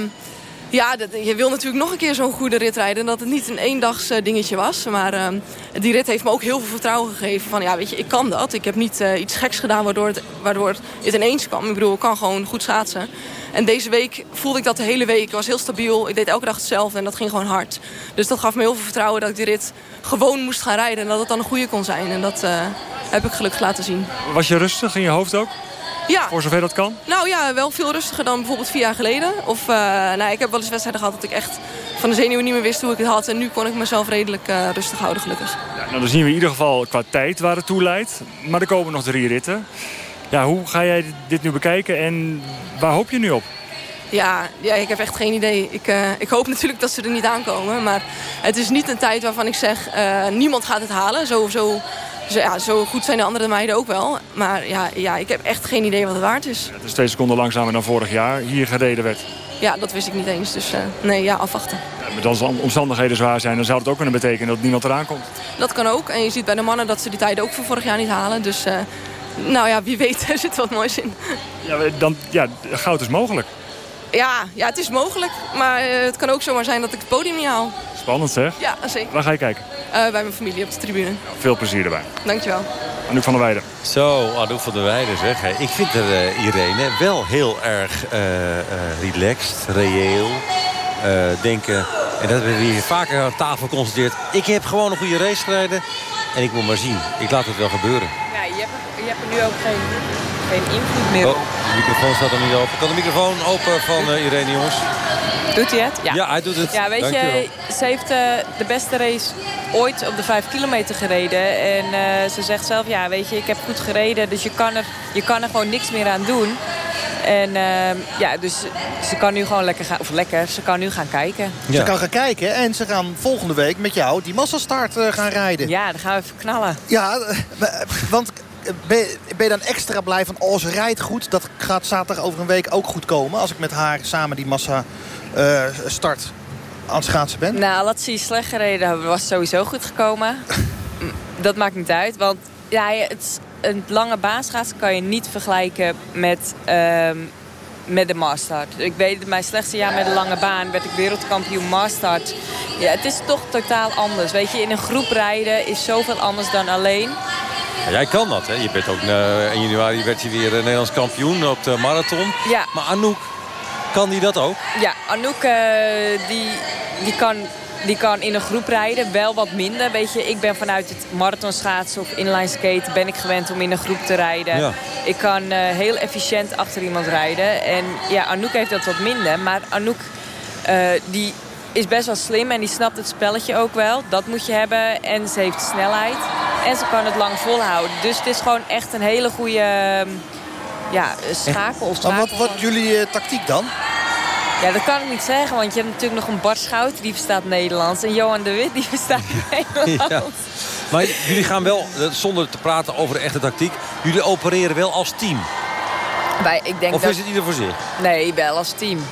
ja, dat, je wil natuurlijk nog een keer zo'n goede rit rijden. En dat het niet een eendags eh, dingetje was. Maar ehm, die rit heeft me ook heel veel vertrouwen gegeven. Van ja, weet je, ik kan dat. Ik heb niet eh, iets geks gedaan waardoor het, waardoor het, het ineens kwam. Ik bedoel, ik kan gewoon goed schaatsen. En deze week voelde ik dat de hele week. Ik was heel stabiel. Ik deed elke dag hetzelfde en dat ging gewoon hard. Dus dat gaf me heel veel vertrouwen dat ik die rit gewoon moest gaan rijden. En dat het dan een goede kon zijn. En dat eh, heb ik gelukkig laten zien. Was je rustig in je hoofd ook? Ja. Voor zover dat kan? Nou ja, wel veel rustiger dan bijvoorbeeld vier jaar geleden. Of, eh, nou, ik heb wel eens wedstrijden gehad dat ik echt van de zenuwen niet meer wist hoe ik het had. En nu kon ik mezelf redelijk eh, rustig houden, gelukkig. Ja, nou, dan zien we in ieder geval qua tijd waar het toe leidt. Maar er komen nog drie ritten. Ja, hoe ga jij dit nu bekijken en waar hoop je nu op? Ja, ja, ik heb echt geen idee. Ik, eh, ik hoop natuurlijk dat ze er niet aankomen. Maar het is niet een tijd waarvan ik zeg, niemand gaat het halen. Zo, zo, zo, ja, zo goed zijn de andere meiden ook wel. Maar ja, ja, ik heb echt geen idee wat het waard is. Het is twee seconden langzamer dan vorig jaar hier gereden werd. Ja, dat wist ik niet eens. Dus eh, nee, ja, afwachten. Ja, maar als de omstandigheden zwaar zijn, dan zou het ook kunnen betekenen dat niemand eraan komt. Dat kan ook. En je ziet bij de mannen dat ze die tijden ook van vorig jaar niet halen. Dus eh, nou ja, wie weet, er zit wat moois in. Ja, dan, ja, goud is mogelijk. Ja, ja het is mogelijk. Maar eh, het kan ook zomaar zijn dat ik het podium niet haal. Spannend zeg. Ja, zeker. Waar ga je kijken? Eh, bij mijn familie op de tribune. Veel plezier erbij. Dankjewel. Anouk van der Weijden. Zo, Anouk van der Weijden zeg. Ik vind er, eh, Irene wel heel erg eh, eh, relaxed, reëel. eh, denken, en dat hebben we hier vaker aan tafel geconstateerd. Ik heb gewoon een goede race gereden. En ik moet maar zien. Ik laat het wel gebeuren. Ja, je hebt, er- je hebt er nu ook geen, geen invloed meer op. Oh, de microfoon staat er niet open. Kan de microfoon open van eh, Irene, jongens? Doet hij het? Ja, hij doet het. Ja, weet je, ze heeft eh, de beste race ooit op de 5 kilometer gereden. En eh, ze zegt zelf, ja, weet je, ik heb goed gereden. Dus je kan er, je kan er gewoon niks meer aan doen. En ehm, ja, dus ze kan nu gewoon lekker gaan, of lekker, ze kan nu gaan kijken. Ze kan gaan kijken en ze gaan volgende week met jou die massastart eh, gaan rijden. Ja, dan gaan we even knallen. Ja, want ben je, ben je dan extra blij van... oh, ze rijdt goed, dat gaat zaterdag over een week ook goed komen... als ik met haar samen die massa eh, start aan het schaatsen ben? Nou, laat ze slecht gereden was sowieso goed gekomen. dat maakt niet uit, want ja, het, een lange baanschaatsen kan je niet vergelijken met, ehm, met de Mastart. Ik weet het, mijn slechtste jaar met de lange baan werd ik wereldkampioen Mastart. Ja, het is toch totaal anders. Weet je, in een groep rijden is zoveel anders dan alleen. Ja, jij kan dat, hè? Je bent ook eh, in januari werd je weer eh, Nederlands kampioen op de marathon. Ja. Maar Anouk, kan die dat ook? Ja, Anouk eh, die, die, kan, die kan in een groep rijden, wel wat minder. Weet je, ik ben vanuit het marathonschaatsen of inline skaten ben ik gewend om in een groep te rijden. Ja. Ik kan eh, heel efficiënt achter iemand rijden. En ja, Anouk heeft dat wat minder. Maar Anouk eh, die is best wel slim en die snapt het spelletje ook wel. Dat moet je hebben. En ze heeft snelheid. En ze kan het lang volhouden. Dus het is gewoon echt een hele goede ehm, ja, schakel. Of Maar wat wordt jullie eh, tactiek dan? ja, dat kan ik niet zeggen, want je hebt natuurlijk nog een Bart Schout, die verstaat Nederlands. En Johan de Wit, die verstaat Nederlands. Ja. Maar jullie gaan wel, eh, zonder te praten over de echte tactiek... jullie opereren wel als team. Wij, ik denk Of dat... is het ieder voor zich? Nee, wel als team.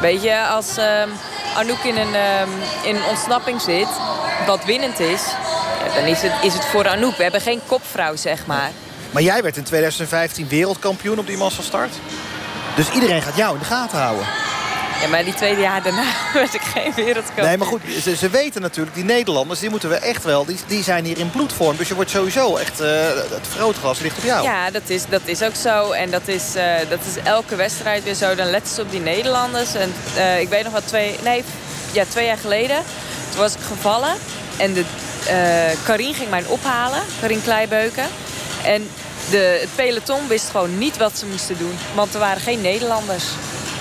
Weet je, als ehm, Anouk in een, ehm, in een ontsnapping zit, wat winnend is... ja, dan is het, is het voor Anouk. We hebben geen kopvrouw, zeg maar. Maar jij werd in 2015 wereldkampioen op die massastart. Dus iedereen gaat jou in de gaten houden. Ja, maar die tweede jaar daarna werd ik geen wereldkampioen. Nee, maar goed, ze, ze weten natuurlijk, die Nederlanders, die moeten we echt wel... die, die zijn hier in bloedvorm. Dus je wordt sowieso echt... eh, het vergrootglas ligt op jou. Ja, dat is, dat is ook zo. En dat is, eh, dat is elke wedstrijd weer zo. Dan letten ze op die Nederlanders. En eh, ik weet nog wat twee... Nee, ja, twee jaar geleden. Toen was ik gevallen. En de, uh, Karin ging mij ophalen, Karin Kleibeuken. En de, het peloton wist gewoon niet wat ze moesten doen. Want er waren geen Nederlanders.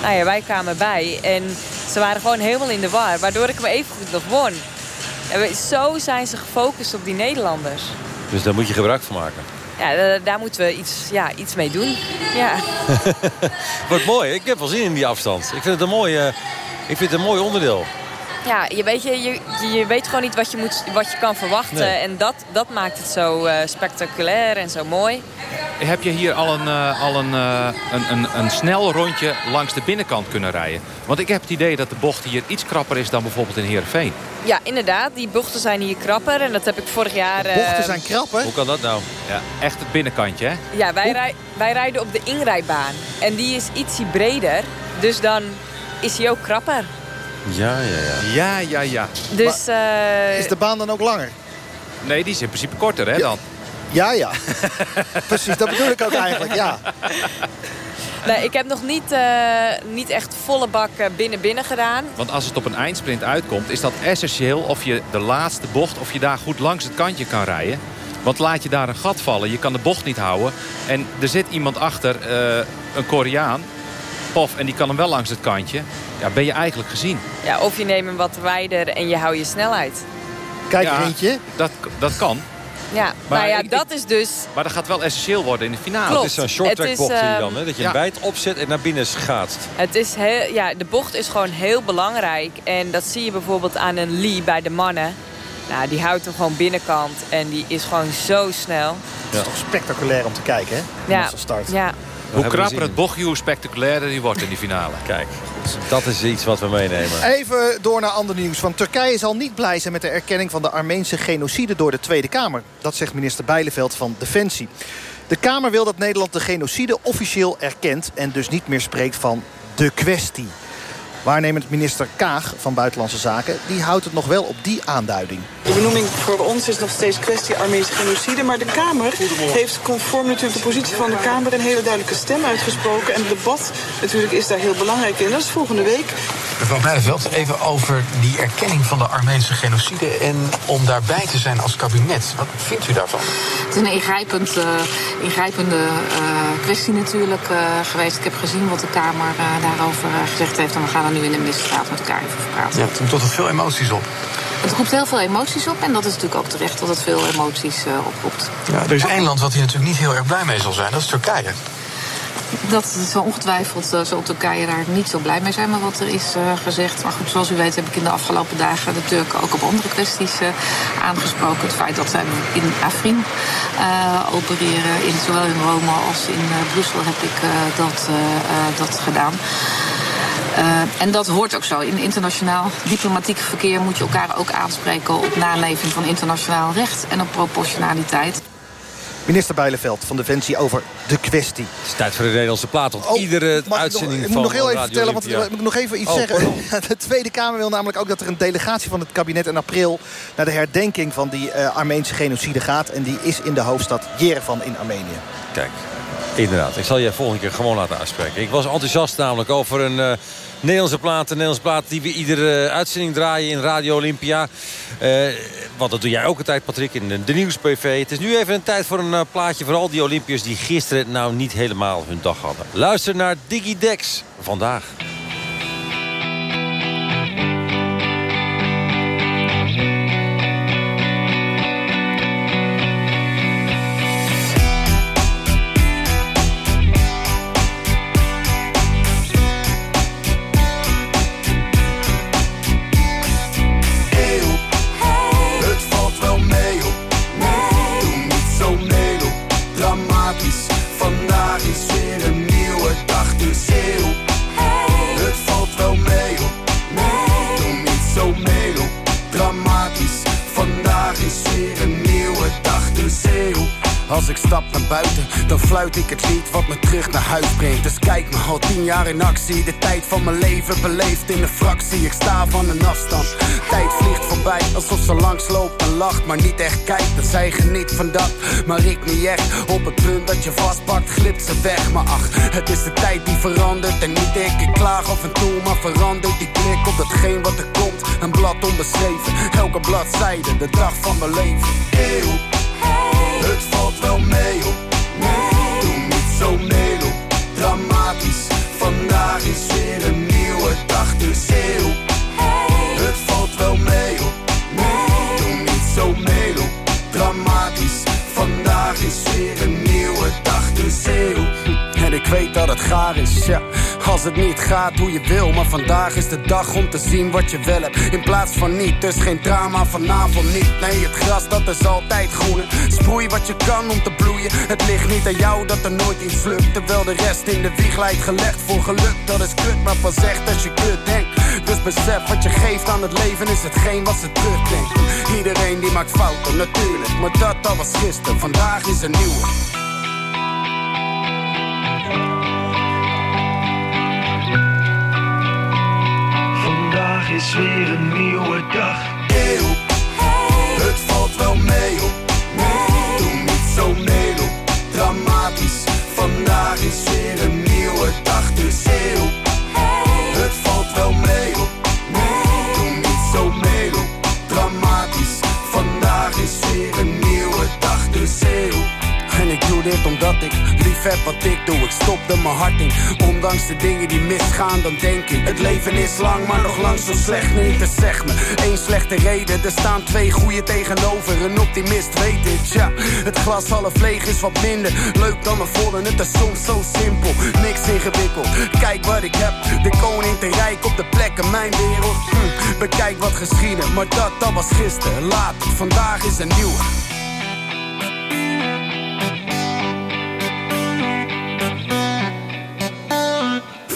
Nou ja, wij kwamen bij en ze waren gewoon helemaal in de war. Waardoor ik me even goed nog won. En zo zijn ze gefocust op die Nederlanders. Dus daar moet je gebruik van maken? Ja, daar moeten we iets, ja, iets mee doen. Ja. Wat mooi. Ik heb wel zin in die afstand. Ik vind het een mooi, ik vind het een mooi onderdeel. Ja, je weet, je, je, je weet gewoon niet wat je, moet, wat je kan verwachten. En dat, dat maakt het zo uh, spectaculair en zo mooi. Heb je hier al, een, uh, al een, uh, een, een, een snel rondje langs de binnenkant kunnen rijden? Want ik heb het idee dat de bocht hier iets krapper is dan bijvoorbeeld in Heerenveen. Ja, inderdaad. Die bochten zijn hier krapper. En dat heb ik vorig jaar... De bochten zijn krapper? Hoe kan dat nou? Ja, echt het binnenkantje, hè? Ja, wij, rij, wij rijden op de inrijbaan. En die is ietsie breder. Dus dan is hij ook krapper. Ja, ja, ja. Ja, ja, ja. Dus, uh... Is de baan dan ook langer? Nee, die is in principe korter, hè, ja. dan? Ja, ja. Precies, dat bedoel ik ook eigenlijk, ja. Nee, ik heb nog niet, uh, niet echt volle bak binnen-binnen gedaan. Want als het op een eindsprint uitkomt, is dat essentieel of je de laatste bocht... of je daar goed langs het kantje kan rijden. Want laat je daar een gat vallen, je kan de bocht niet houden... en er zit iemand achter, uh, een Koreaan, pof, en die kan hem wel langs het kantje... ja, ben je eigenlijk gezien. Ja, of je neemt hem wat wijder en je houdt je snelheid. Kijk, ja, eentje. Dat, dat kan. Ja, maar nou ja, ik, dat is dus... Maar dat gaat wel essentieel worden in de finale. Klopt. Het is zo'n short track bocht hier dan, hè? Dat je ja. bij het opzet en naar binnen schaatst. Het is heel, ja, de bocht is gewoon heel belangrijk. En dat zie je bijvoorbeeld aan een Lee bij de mannen. Nou, die houdt hem gewoon binnenkant. En die is gewoon zo snel. Het is toch spectaculair om te kijken, hè? Ja. Start. ja. Hoe krapper het bochtje, hoe spectaculairder die wordt in die finale. Kijk, dat is iets wat we meenemen. Even door naar ander nieuws. Want Turkije zal niet blij zijn met de erkenning van de Armeense genocide door de Tweede Kamer. Dat zegt minister Bijleveld van Defensie. De Kamer wil dat Nederland de genocide officieel erkent... en dus niet meer spreekt van de kwestie. Waarnemend minister Kaag van Buitenlandse Zaken... die houdt het nog wel op die aanduiding. De benoeming voor ons is nog steeds kwestie Armeense genocide. Maar de Kamer heeft conform natuurlijk de positie van de Kamer... een hele duidelijke stem uitgesproken. En het debat natuurlijk is daar heel belangrijk in. Dat is volgende week. Mevrouw Bijleveld, even over die erkenning van de Armeense genocide... en om daarbij te zijn als kabinet. Wat vindt u daarvan? Het is een ingrijpend, uh, ingrijpende uh, kwestie natuurlijk uh, geweest. Ik heb gezien wat de Kamer daarover gezegd heeft... en we gaan er nu in de ministerraad met elkaar even praten. Ja, het roept toch veel emoties op? Het roept heel veel emoties op en dat is natuurlijk ook terecht dat het veel emoties uh, oproept. Ja, er is één land wat hier natuurlijk niet heel erg blij mee zal zijn, dat is Turkije. Dat zal ongetwijfeld uh, zal Turkije daar niet zo blij mee zijn met wat er is uh, gezegd. Maar goed, zoals u weet heb ik in de afgelopen dagen de Turken ook op andere kwesties uh, aangesproken. Het feit dat zij in Afrin opereren, in, zowel in Rome als in Brussel heb ik dat, dat gedaan. Uh, en dat hoort ook zo. In internationaal diplomatiek verkeer moet je elkaar ook aanspreken op naleving van internationaal recht en op proportionaliteit. Minister Bijleveld van Defensie over de kwestie. Het is tijd voor de Nederlandse plaat. Want oh, iedere uitzending nog, van Ik moet nog heel even Radio vertellen, want ik moet nog even iets oh, zeggen. De Tweede Kamer wil namelijk ook dat er een delegatie van het kabinet in april... naar de herdenking van die uh, Armeense genocide gaat. En die is in de hoofdstad Yerevan in Armenië. Kijk, inderdaad. Ik zal je volgende keer gewoon laten uitspreken. Ik was enthousiast namelijk over een... Uh, Nederlandse plaat, een Nederlandse plaat die we iedere uitzending draaien in Radio Olympia. Uh, want dat doe jij ook altijd, Patrick, in de, de Nieuws-PV. Het is nu even een tijd voor een plaatje voor al die Olympiërs... die gisteren nou niet helemaal hun dag hadden. Luister naar Diggy Dex vandaag. Ik het lied wat me terug naar huis brengt. Dus kijk me al tien jaar in actie. De tijd van mijn leven beleefd in een fractie. Ik sta van een afstand. Tijd vliegt voorbij, alsof ze langs loopt en lacht. Maar niet echt kijkt, dat zij geniet van dat. Maar ik niet echt. Op het punt dat je vastpakt, glipt ze weg. Maar ach, het is de tijd die verandert. En niet ik, ik klaag af en toe, maar verander die blik op datgene wat er komt. Een blad onbeschreven, elke bladzijde, de dag van mijn leven. Eeuw, het valt wel mee op. Ik weet dat het gaar is, ja. Als het niet gaat hoe je wil, maar vandaag is de dag om te zien wat je wel hebt. In plaats van niet, dus geen drama vanavond niet. Nee, het gras dat is altijd groener. Sproei wat je kan om te bloeien. Het ligt niet aan jou dat er nooit iets lukt. Terwijl de rest in de wieg lijkt gelegd voor geluk. Dat is kut, maar pas echt als je kut denkt. Dus besef wat je geeft aan het leven is hetgeen wat ze terugdenken. Iedereen die maakt fouten, natuurlijk. Maar dat, dat was gisteren, vandaag is een nieuwe. Vandaag is weer een nieuwe dag. Eeuw, het valt wel mee op. Doe niet zo melo, dramatisch. Vandaag is weer een nieuwe dag, dus eeuw. Het valt wel mee op. Doe niet zo melo, dramatisch. Vandaag is weer een nieuwe dag, dus eeuw. En ik doe dit omdat ik lief heb wat ik doe. Ik stopte mijn hart in. Ondanks de dingen die misgaan, dan denk ik. Het leven is lang, maar nog lang zo slecht niet. Dus zeg me, één slechte reden. Er staan twee goede tegenover. Een optimist weet dit, ja. Het glas half leeg is wat minder. Leuk dan een volle, het is soms zo simpel. Niks ingewikkeld. Kijk wat ik heb. De koning te rijk op de plekken, mijn wereld. Hm, bekijk wat geschieden, maar dat, dat was gisteren. Later, vandaag is een nieuwe.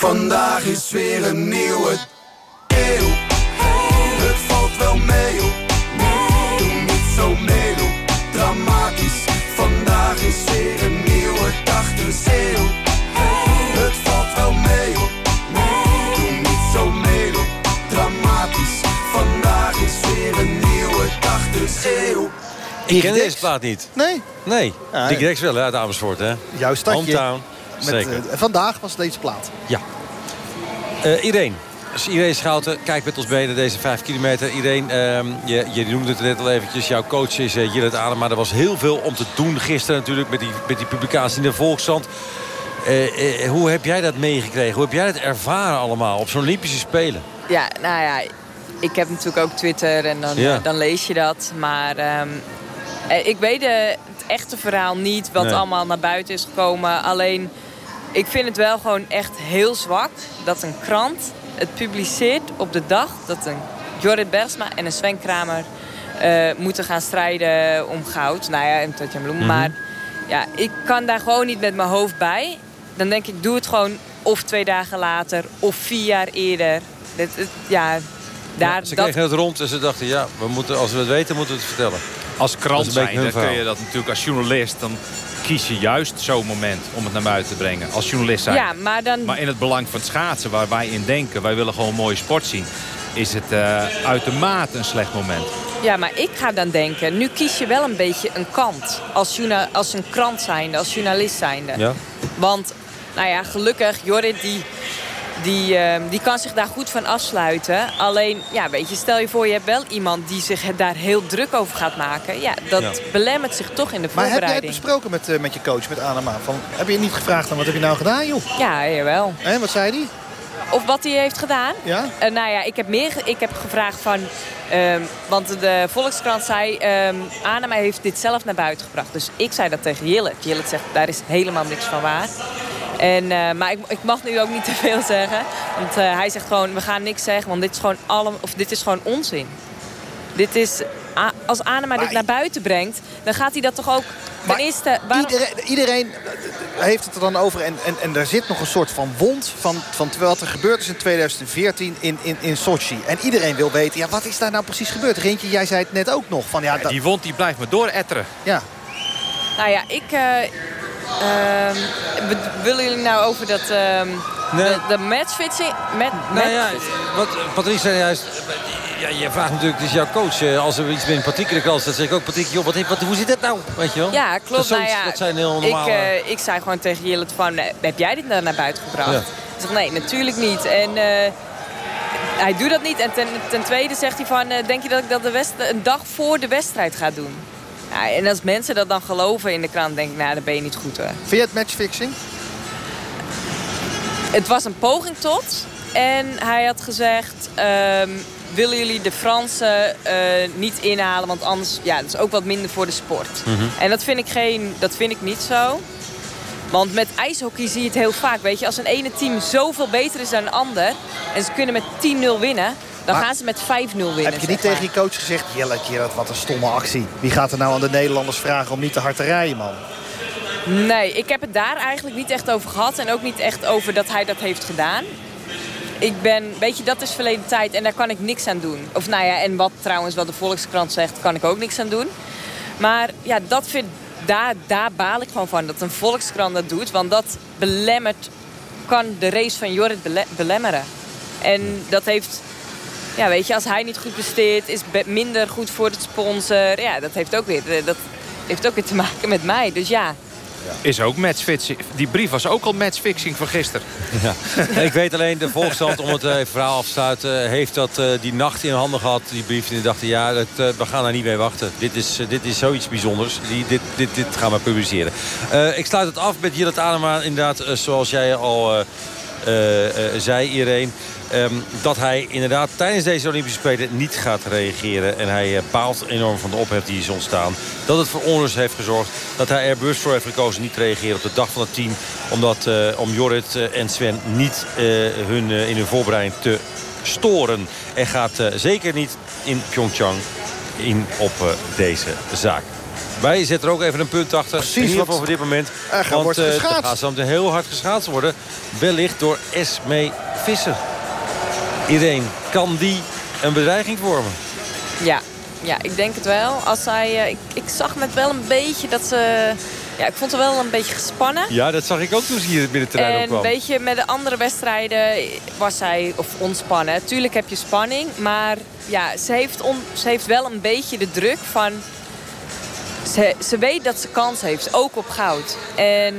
Vandaag is weer een nieuwe eeuw. Het valt wel mee op. Doe niet zo melo, dramatisch. Vandaag is weer een nieuwe dag, dus eeuw. Het valt wel mee op. Doe niet zo melo, dramatisch. Vandaag is weer een nieuwe dag, dus eeuw. Ik ken deze plaat niet. Nee? Nee. Ja, Dick Dex wel hè, uit Amersfoort, hè? Jouw stadje. Hometown. Met, Zeker. eh, vandaag was deze plaat. Ja. Eh Irene. Dus Irene Schouten, kijk met ons mee naar deze 5 kilometer. Irene, ehm, je, je noemde het net al eventjes. Jouw coach is uh, Jillet Adema. Er was heel veel om te doen gisteren natuurlijk met die, met die publicatie in de Volkskrant. Eh, eh, hoe heb jij dat meegekregen? Hoe heb jij dat ervaren allemaal op zo'n Olympische Spelen? Ja, nou ja, ik heb natuurlijk ook Twitter en dan, Ja. eh, dan lees je dat. Maar ehm, eh, ik weet eh, het echte verhaal niet, wat Nee. allemaal naar buiten is gekomen. Alleen, ik vind het wel gewoon echt heel zwak dat een krant het publiceert op de dag dat een Jorrit Bergsma en een Sven Kramer eh, moeten gaan strijden om goud. Nou ja, en Tatjana Bloem. Mhm. Maar ja, ik kan daar gewoon niet met mijn hoofd bij. Dan denk ik, doe het gewoon of twee dagen later of vier jaar eerder. Het, het- ja, daar, Ze dat, kregen het rond en ze dachten, ja, we moeten, als we het weten, moeten we het vertellen. Als krant zijn, dan kun je dat natuurlijk als journalist... dan kies je juist zo'n moment om het naar buiten te brengen. Als journalist zijn. Ja, maar dan... Maar in het belang van het schaatsen, waar wij in denken... wij willen gewoon een mooie sport zien... is het eh, uitermate een slecht moment. Ja, maar ik ga dan denken, nu kies je wel een beetje een kant. Als, als een krant zijnde, als journalist zijnde. Ja. Want, nou ja, gelukkig, Jorrit die, die, eh, die kan zich daar goed van afsluiten. Alleen, ja, weet je, stel je voor je hebt wel iemand die zich daar heel druk over gaat maken. Ja, dat Ja. belemmert zich toch in de Maar heb jij het voorbereiding. besproken met, eh, met je coach, met Anema? Van, heb je niet gevraagd dan wat heb je nou gedaan, joh? Ja, jawel. En wat zei hij? Of wat hij heeft gedaan? Ja? Eh, nou ja, ik heb, meer, ge- ik heb gevraagd van... ehm, want de Volkskrant zei... ehm Anema heeft dit zelf naar buiten gebracht. Dus ik zei dat tegen Jillet. Jillet zegt, daar is helemaal niks van waar. En, eh, maar ik, ik mag nu ook niet te veel zeggen. Want eh, hij zegt gewoon, we gaan niks zeggen. Want dit is gewoon, alle, of dit is gewoon onzin. Dit is... Als Anema dit naar buiten brengt... dan gaat hij dat toch ook... Ten eerste... waarom- Iedereen, iedereen heeft het er dan over. En, en, en daar zit nog een soort van wond van, van wat er gebeurd is in 2014 in, in, in Sochi. En iedereen wil weten, ja, wat is daar nou precies gebeurd? Rintje, jij zei het net ook nog. Van, ja, dat, Die wond die blijft maar dooretteren. ja. Nou ja, ik... eh, willen jullie nou over dat... ehm, Nee. de, de matchfixing? Met, Nou ja, wat Patrick zei juist... Ja, je vraagt natuurlijk, het is jouw coach. eh, Als er iets met Patrick in de klas, dan zeg ik ook... Patrick, joh, wat, wat, hoe zit dat nou? Weet je wel? Ja, Dat, klopt. is zoiets- nou ja, dat zijn heel ik, normale... eh, ik zei gewoon tegen Jillet van, eh, heb jij dit naar, naar buiten gebracht? Ja. Ik zeg, nee, natuurlijk niet. En eh, hij doet dat niet. En ten, ten tweede zegt hij van, eh, denk je dat ik dat de een dag voor de wedstrijd ga doen? Ja, en als mensen dat dan geloven in de krant, denk ik, nou, dan ben je niet goed hoor. Vind je het matchfixing? Het was een poging tot. En hij had gezegd... ehm, willen jullie de Fransen eh, niet inhalen? Want anders ja, dat is ook wat minder voor de sport. Mhm. En dat vind, ik geen, dat vind ik niet zo. Want met ijshockey zie je het heel vaak. Weet je, als een ene team zoveel beter is dan een ander... en ze kunnen met 10-0 winnen... dan Maar- gaan ze met 5-0 winnen. Heb je niet tegen je coach gezegd... Jelle, Gerard, wat een stomme actie. Wie gaat er nou aan de Nederlanders vragen om niet te hard te rijden, man? Nee, ik heb het daar eigenlijk niet echt over gehad. En ook niet echt over dat hij dat heeft gedaan. Ik ben, weet je, dat is verleden tijd en daar kan ik niks aan doen. Of nou ja, en wat trouwens wat de Volkskrant zegt, kan ik ook niks aan doen. Maar ja, dat vind, daar, daar baal ik gewoon van, dat een Volkskrant dat doet. Want dat belemmert, kan de race van Jorrit bele- belemmeren. En dat heeft, ja weet je, als hij niet goed besteedt, is minder goed voor het sponsor. Ja, dat heeft ook weer, dat heeft ook weer te maken met mij. Dus ja, Is ook matchfixing. Die brief was ook al matchfixing van gisteren. Ja. Ik weet alleen, de Volkskrant, om het eh, verhaal af te sluiten... heeft dat eh, die nacht in handen gehad, die brief. En die dachten, ja, dat, eh, we gaan daar niet mee wachten. Dit is, eh, dit is zoiets bijzonders. Die, dit, dit, dit gaan we publiceren. Eh, ik sluit het af met Jillet Adema. Inderdaad, eh, zoals jij al eh, eh, eh, zei, Irene... ehm, dat hij inderdaad tijdens deze Olympische Spelen niet gaat reageren. En hij eh, baalt enorm van de ophef die is ontstaan. Dat het voor onrust heeft gezorgd. Dat hij er bewust voor heeft gekozen niet te reageren op de dag van het team. Omdat, eh, om Jorrit eh, en Sven niet eh, hun, eh, in hun voorbereiding te storen. En gaat eh, zeker niet in Pyeongchang in op eh, deze zaak. Wij zetten er ook even een punt achter. Precies, in ieder geval want voor dit moment. er gaat Want worden eh, er gaat zo heel hard geschaatst worden. Wellicht door Esme Visser. Iedereen, kan die een bedreiging vormen? Ja, ja, ik denk het wel. Als zij, eh, ik, ik zag net wel een beetje dat ze... Ja, ik vond haar wel een beetje gespannen. Ja, dat zag ik ook toen ze hier binnen het terrein En opkwam. weet je, met de andere wedstrijden was zij of ontspannen. Tuurlijk heb je spanning, maar ja, ze heeft, on, ze heeft wel een beetje de druk van... Ze, ze weet dat ze kans heeft, ook op goud. En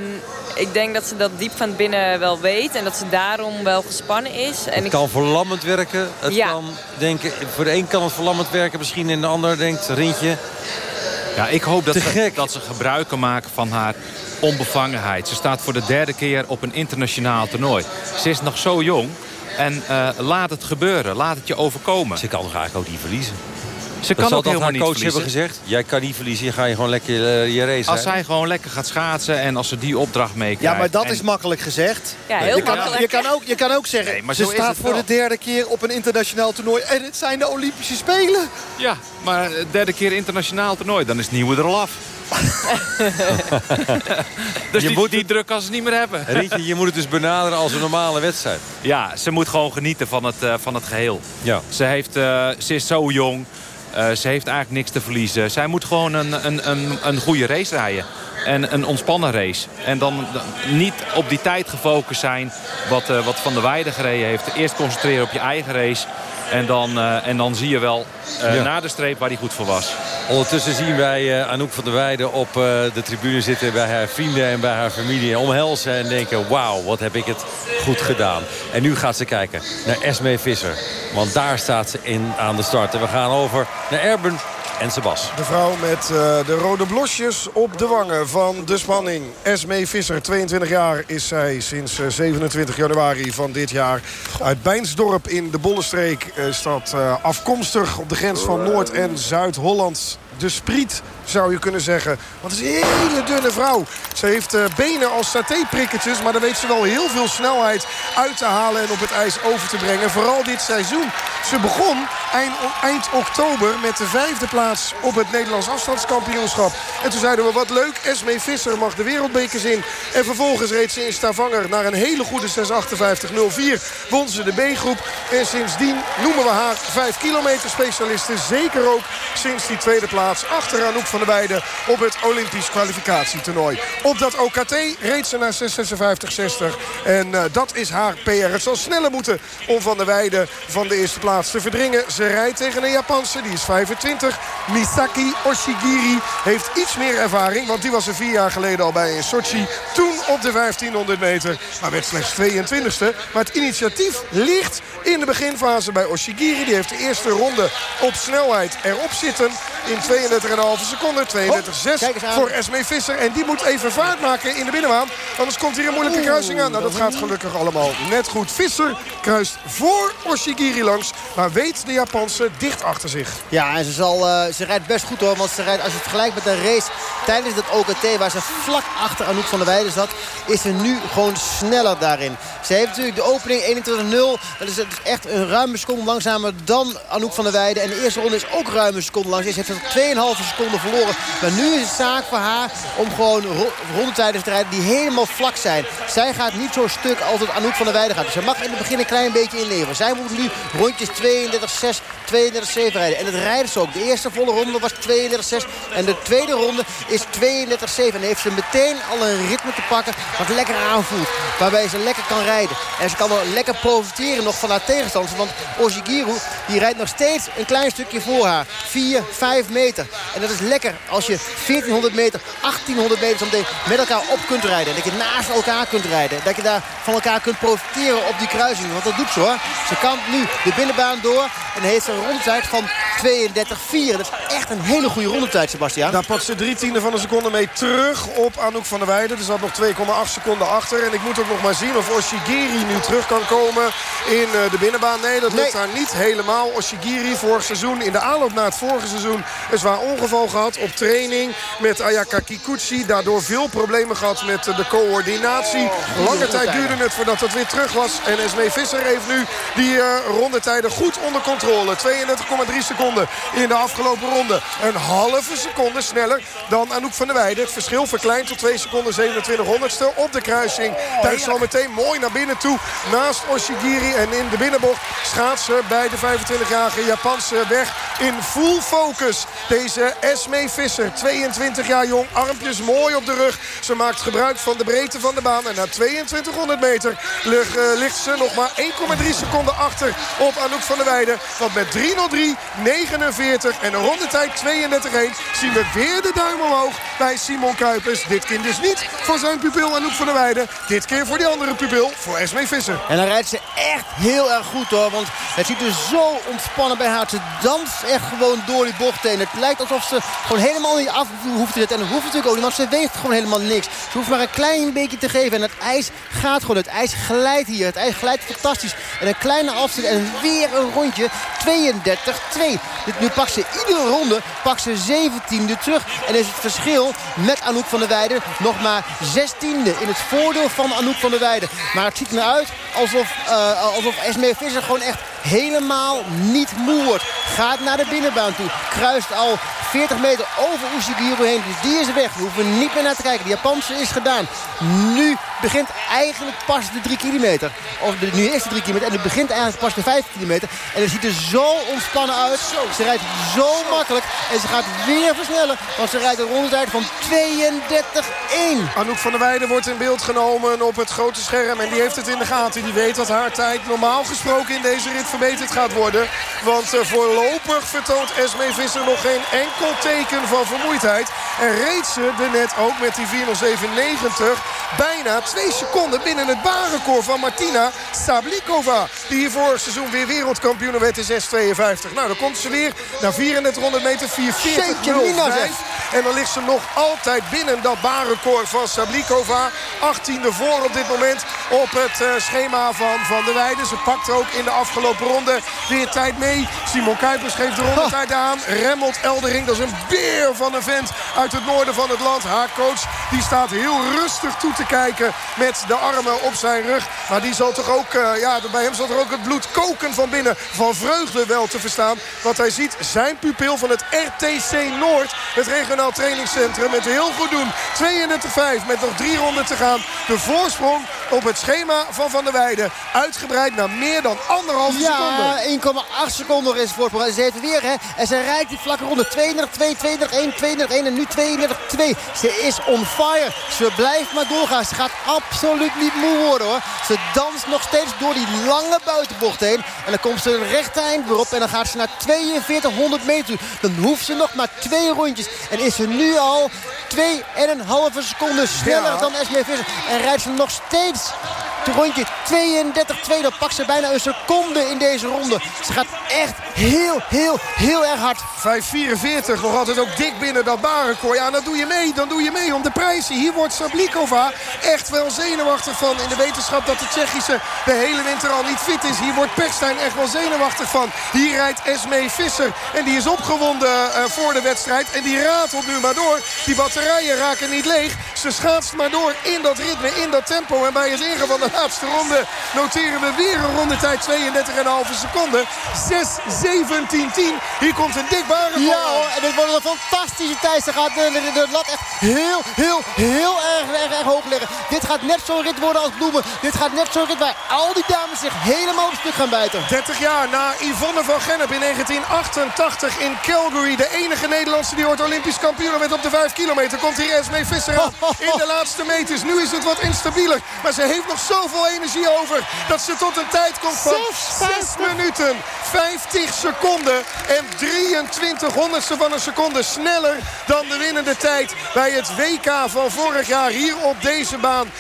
ik denk dat ze dat diep van binnen wel weet en dat ze daarom wel gespannen is. En Het ik, kan verlammend werken. Het Ja. kan denken, voor de een kan het verlammend werken misschien. En de ander denkt, Rintje, Ja, ik hoop dat Te ze, gek. dat ze gebruiken maken van haar onbevangenheid. Ze staat voor de derde keer op een internationaal toernooi. Ze is nog zo jong. En eh, laat het gebeuren. Laat het je overkomen. Ze kan toch eigenlijk ook niet verliezen? Ze dat kan zal ook helemaal haar niet coach hebben verliezen. gezegd. Jij kan niet verliezen, je ga je gewoon lekker eh, je race Als zij gewoon lekker gaat schaatsen en als ze die opdracht meekrijgt. Ja, maar dat en- is makkelijk gezegd. Ja, heel je, kan, je, kan ook, je kan ook zeggen, Nee, maar ze staat voor wel. de derde keer op een internationaal toernooi. En het zijn de Olympische Spelen. Ja, maar de derde keer internationaal toernooi, dan is het nieuwe er al af. dus Je die, moet die druk kan ze niet meer hebben. Rintje, je moet het dus benaderen als een normale wedstrijd. Ja, ze moet gewoon genieten van het, eh, van het geheel. Ja. Ze, heeft, eh, ze is zo jong. Eh, ze heeft eigenlijk niks te verliezen. Zij moet gewoon een, een, een, een goede race rijden. En een ontspannen race. En dan niet op die tijd gefocust zijn wat, eh, wat Van der Weijden gereden heeft. Eerst concentreren op je eigen race. En dan, eh, en dan zie je wel eh, Ja. na de streep waar hij goed voor was. Ondertussen zien wij eh, Anouk van der Weijden op de tribune zitten... bij haar vrienden en bij haar familie omhelzen en denken... wauw, wat heb ik het goed gedaan. En nu gaat ze kijken naar Esme Visser. Want daar staat ze in aan de start. En we gaan over naar Erben en Sebas. De vrouw met eh, de rode blosjes op de wangen van de spanning. Esme Visser, 22 jaar is zij sinds eh, 27 januari van dit jaar. Uit Bijnsdorp in de Bollenstreek is dat eh, afkomstig op de grens van Noord- en Zuid-Holland. De spriet zou je kunnen zeggen. Want het is een hele dunne vrouw. Ze heeft eh, benen als satéprikketjes. Maar dan weet ze wel heel veel snelheid uit te halen en op het ijs over te brengen. Vooral dit seizoen. Ze begon eind, eind oktober met de vijfde plaats op het Nederlands afstandskampioenschap. En toen zeiden we wat leuk. Esme Visser mag de wereldbekers in. En vervolgens reed ze in Stavanger naar een hele goede 6.58.04. Won ze de B-groep. En sindsdien noemen we haar 5 kilometer specialiste. Zeker ook sinds die tweede plaats achter Anouk van van der Weijden op het Olympisch kwalificatietoernooi. Op dat OKT reed ze naar 6.56.60. En uh, dat is haar PR. Het zal sneller moeten om Van der Weijden van de eerste plaats te verdringen. Ze rijdt tegen een Japanse, die is 25. Misaki Oshigiri heeft iets meer ervaring. Want die was er vier jaar geleden al bij in Sochi. Toen op de 1500 meter. Maar werd slechts 22e. Maar het initiatief ligt in de beginfase bij Oshigiri. Die heeft de eerste ronde op snelheid erop zitten. In 32,5 seconden. 32,6 voor Esme Visser. En die moet even vaart maken in de binnenbaan. Anders komt hier een moeilijke kruising aan. Nou, dat gaat gelukkig allemaal net goed. Visser kruist voor Oshigiri langs. Maar weet de Japanse dicht achter zich. Ja, en ze, zal, uh, ze rijdt best goed hoor. Want ze rijdt, als je het vergelijkt met de race tijdens het OKT... waar ze vlak achter Anouk van der Weijden zat... is ze nu gewoon sneller daarin. Ze heeft natuurlijk de opening 21-0. Dat is echt een ruime seconde langzamer dan Anouk van der Weijden. En de eerste ronde is ook ruime seconde langs. Ze heeft 2,5 seconden verloren. Maar nu is het zaak voor haar om gewoon rondetijden te rijden die helemaal vlak zijn. Zij gaat niet zo stuk als het Anouk van der Weijden gaat. Dus zij mag in het begin een klein beetje inleveren. Zij moet nu rondjes 32-6, 32-7 rijden. En dat rijden ze ook. De eerste volle ronde was 32-6. En de tweede ronde is 32-7. En heeft ze meteen al een ritme te pakken wat lekker aanvoelt. Waarbij ze lekker kan rijden. En ze kan er lekker profiteren nog van haar tegenstanders. Want Oshigiru die rijdt nog steeds een klein stukje voor haar. 4, 5 meter. En dat is lekker als je 1400 meter, 1800 meter met elkaar op kunt rijden. Dat je naast elkaar kunt rijden. Dat je daar van elkaar kunt profiteren op die kruising. Want dat doet ze hoor. Ze kan nu de binnenbaan door. En heeft een rondetijd van 32-4. Dat is echt een hele goede rondetijd, Sebastian. Daar pakt ze drie tiende van een seconde mee terug op Anouk van der Weijden. Er zat nog 2,8 seconden achter. En ik moet ook nog maar zien of Oshigiri nu terug kan komen in eh, de binnenbaan. Nee, dat lukt daar niet helemaal. Oshigiri vorig seizoen in de aanloop naar het vorige seizoen... een zwaar ongeval gehad op training met Ayaka Kikuchi. Daardoor veel problemen gehad met de coördinatie. Lange tijd duurde het voordat het weer terug was. En Esmee Visser heeft nu die uh, rondetijden goed onder controle. 32,3 seconden in de afgelopen ronde. Een halve seconde sneller dan Anouk van der Weijden. Het verschil verkleint tot 2 seconden 27 op de kruising. Daar is al meteen mooi naar binnen toe naast Oshigiri. En in de binnenbocht schaatsen bij de 25-jarige Japanse weg in full focus. Deze Esme Visser, 22 jaar jong, armpjes mooi op de rug. Ze maakt gebruik van de breedte van de baan. En na 2200 meter ligt, uh, ligt ze nog maar 1,3 seconden achter op Anouk van der Weijden. Want met 3.03, 49 en een rondetijd 32-1 zien we weer de duim omhoog bij Simon Kuipers. Dit keer dus niet voor zijn pupil van der Weijden. Dit keer voor die andere pupil, voor Esme Visser. En dan rijdt ze echt heel erg goed hoor. Want het ziet er zo ontspannen bij haar. Ze danst echt gewoon door die bocht heen. Het lijkt alsof ze gewoon helemaal niet af hoeft te. En dat hoeft natuurlijk ook niet, want ze weegt gewoon helemaal niks. Ze hoeft maar een klein beetje te geven. En het ijs gaat gewoon. Het ijs glijdt hier. Het ijs glijdt fantastisch. En een kleine afstand en weer een rondje. 32-2. Nu pakt ze iedere ronde pakt ze 17e terug. En is het verschil met Anouk van der Weijden nog maar 16e. In het voordeel van Anouk van der Weijden. Maar het ziet eruit alsof, uh, alsof Esme Visser gewoon echt helemaal niet moe wordt. Gaat naar de binnenbaan toe. Kruist al 40 meter over Ushiguro heen. Dus die is weg. We hoeven niet meer naar te kijken. De Japanse is gedaan. Nu begint eigenlijk pas de 3 kilometer. Of de, nu de 3 kilometer. En nu begint eigenlijk pas de 5 kilometer. En het ziet er zo ontspannen uit. Ze rijdt zo makkelijk. En ze gaat weer versnellen. Want ze rijdt een rondetijd van 32-1. Anouk van der Weijden wordt in beeld genomen op het grote scherm. En die heeft het in de gaten. Die weet dat haar tijd normaal gesproken in deze rit verbeterd gaat worden. Want uh, voorlopig vertoont Esme Visser nog geen enkel teken van vermoeidheid. En reed ze er net ook met die 40790 bijna 2 seconden binnen het baanrecord van Martina Sablikova. Die hier vorig seizoen weer wereldkampioen werd in 6.52. Nou, dan komt ze weer naar 3400 meter 440 En dan ligt ze nog altijd binnen dat baanrecord van Sablikova. 18e voor op dit moment op het uh, schema van Van der Weijden. Ze pakt ook in de afgelopen ronde weer tijd mee. Simon Kuipers geeft de rondetijd aan. Remmelt Eldering, dat is een beer van een vent uit het noorden van het land. Haar coach die staat heel rustig toe te kijken met de armen op zijn rug. Maar die zal toch ook, uh, ja, bij hem zal er ook het bloed koken van binnen. Van vreugde wel te verstaan. Want hij ziet zijn pupil van het RTC Noord. Het regionaal trainingscentrum met heel goed doen. 32-5 met nog drie ronden te gaan. De voorsprong op het schema van Van der Weijden. Uitgebreid naar meer dan anderhalve seconde. Ja, 1,8 seconden is voor. Ze heeft weer, hè. En ze rijdt die vlakke ronde. 32, 2, 32, 1, 32, 1 en nu 32, 2. Ze is on fire. Ze blijft maar doorgaan. Ze gaat absoluut niet moe worden, hoor. Ze danst nog steeds door die lange buitenbocht heen. En dan komt ze een rechte eind weer op. En dan gaat ze naar 4200 meter. Dan hoeft ze nog maar twee rondjes. En is ze nu al 2,5 seconden sneller Ja. dan Esme Visser. En rijdt ze nog steeds het rondje 32-2. Dan pakt ze bijna een seconde in deze ronde. Ze gaat echt heel, heel, heel erg hard. 5.44, nog altijd ook dik binnen dat baanrecord. Ja, dan doe je mee, dan doe je mee om de prijzen. Hier wordt Sablikova echt wel zenuwachtig van. In de wetenschap dat de Tsjechische de hele winter al niet fit is. Hier wordt Perstijn echt wel zenuwachtig van. Hier rijdt Esmee Visser. En die is opgewonden eh, voor de wedstrijd. En die nu maar door. Die batterijen raken niet leeg. Ze schaatst maar door in dat ritme, in dat tempo. En bij het ingaan van de laatste ronde noteren we weer een rondetijd 32,5 seconden. 6.17.10. Hier komt een dik barenkool. Ja hoor, en dit wordt een fantastische tijd. Ze gaat de, de, de lat echt heel, heel, heel erg, erg, erg hoog leggen. Dit gaat net zo'n rit worden als Bloemen. Dit gaat net zo'n rit waar al die dames zich helemaal op stuk gaan bijten. 30 jaar na Yvonne van Gennep in 1988 in Calgary. De enige Nederlandse die ooit Olympisch kampioen werd op de 5 kilometer. Komt hier Esmee Visser aan in de laatste meters. Nu is het wat instabieler. Maar ze heeft nog zoveel energie over dat ze tot een tijd komt van 6 minuten. 50 seconden en 23 honderdste van een seconde sneller dan de winnende tijd bij het WK van vorig jaar hier op deze baan. 6.50-23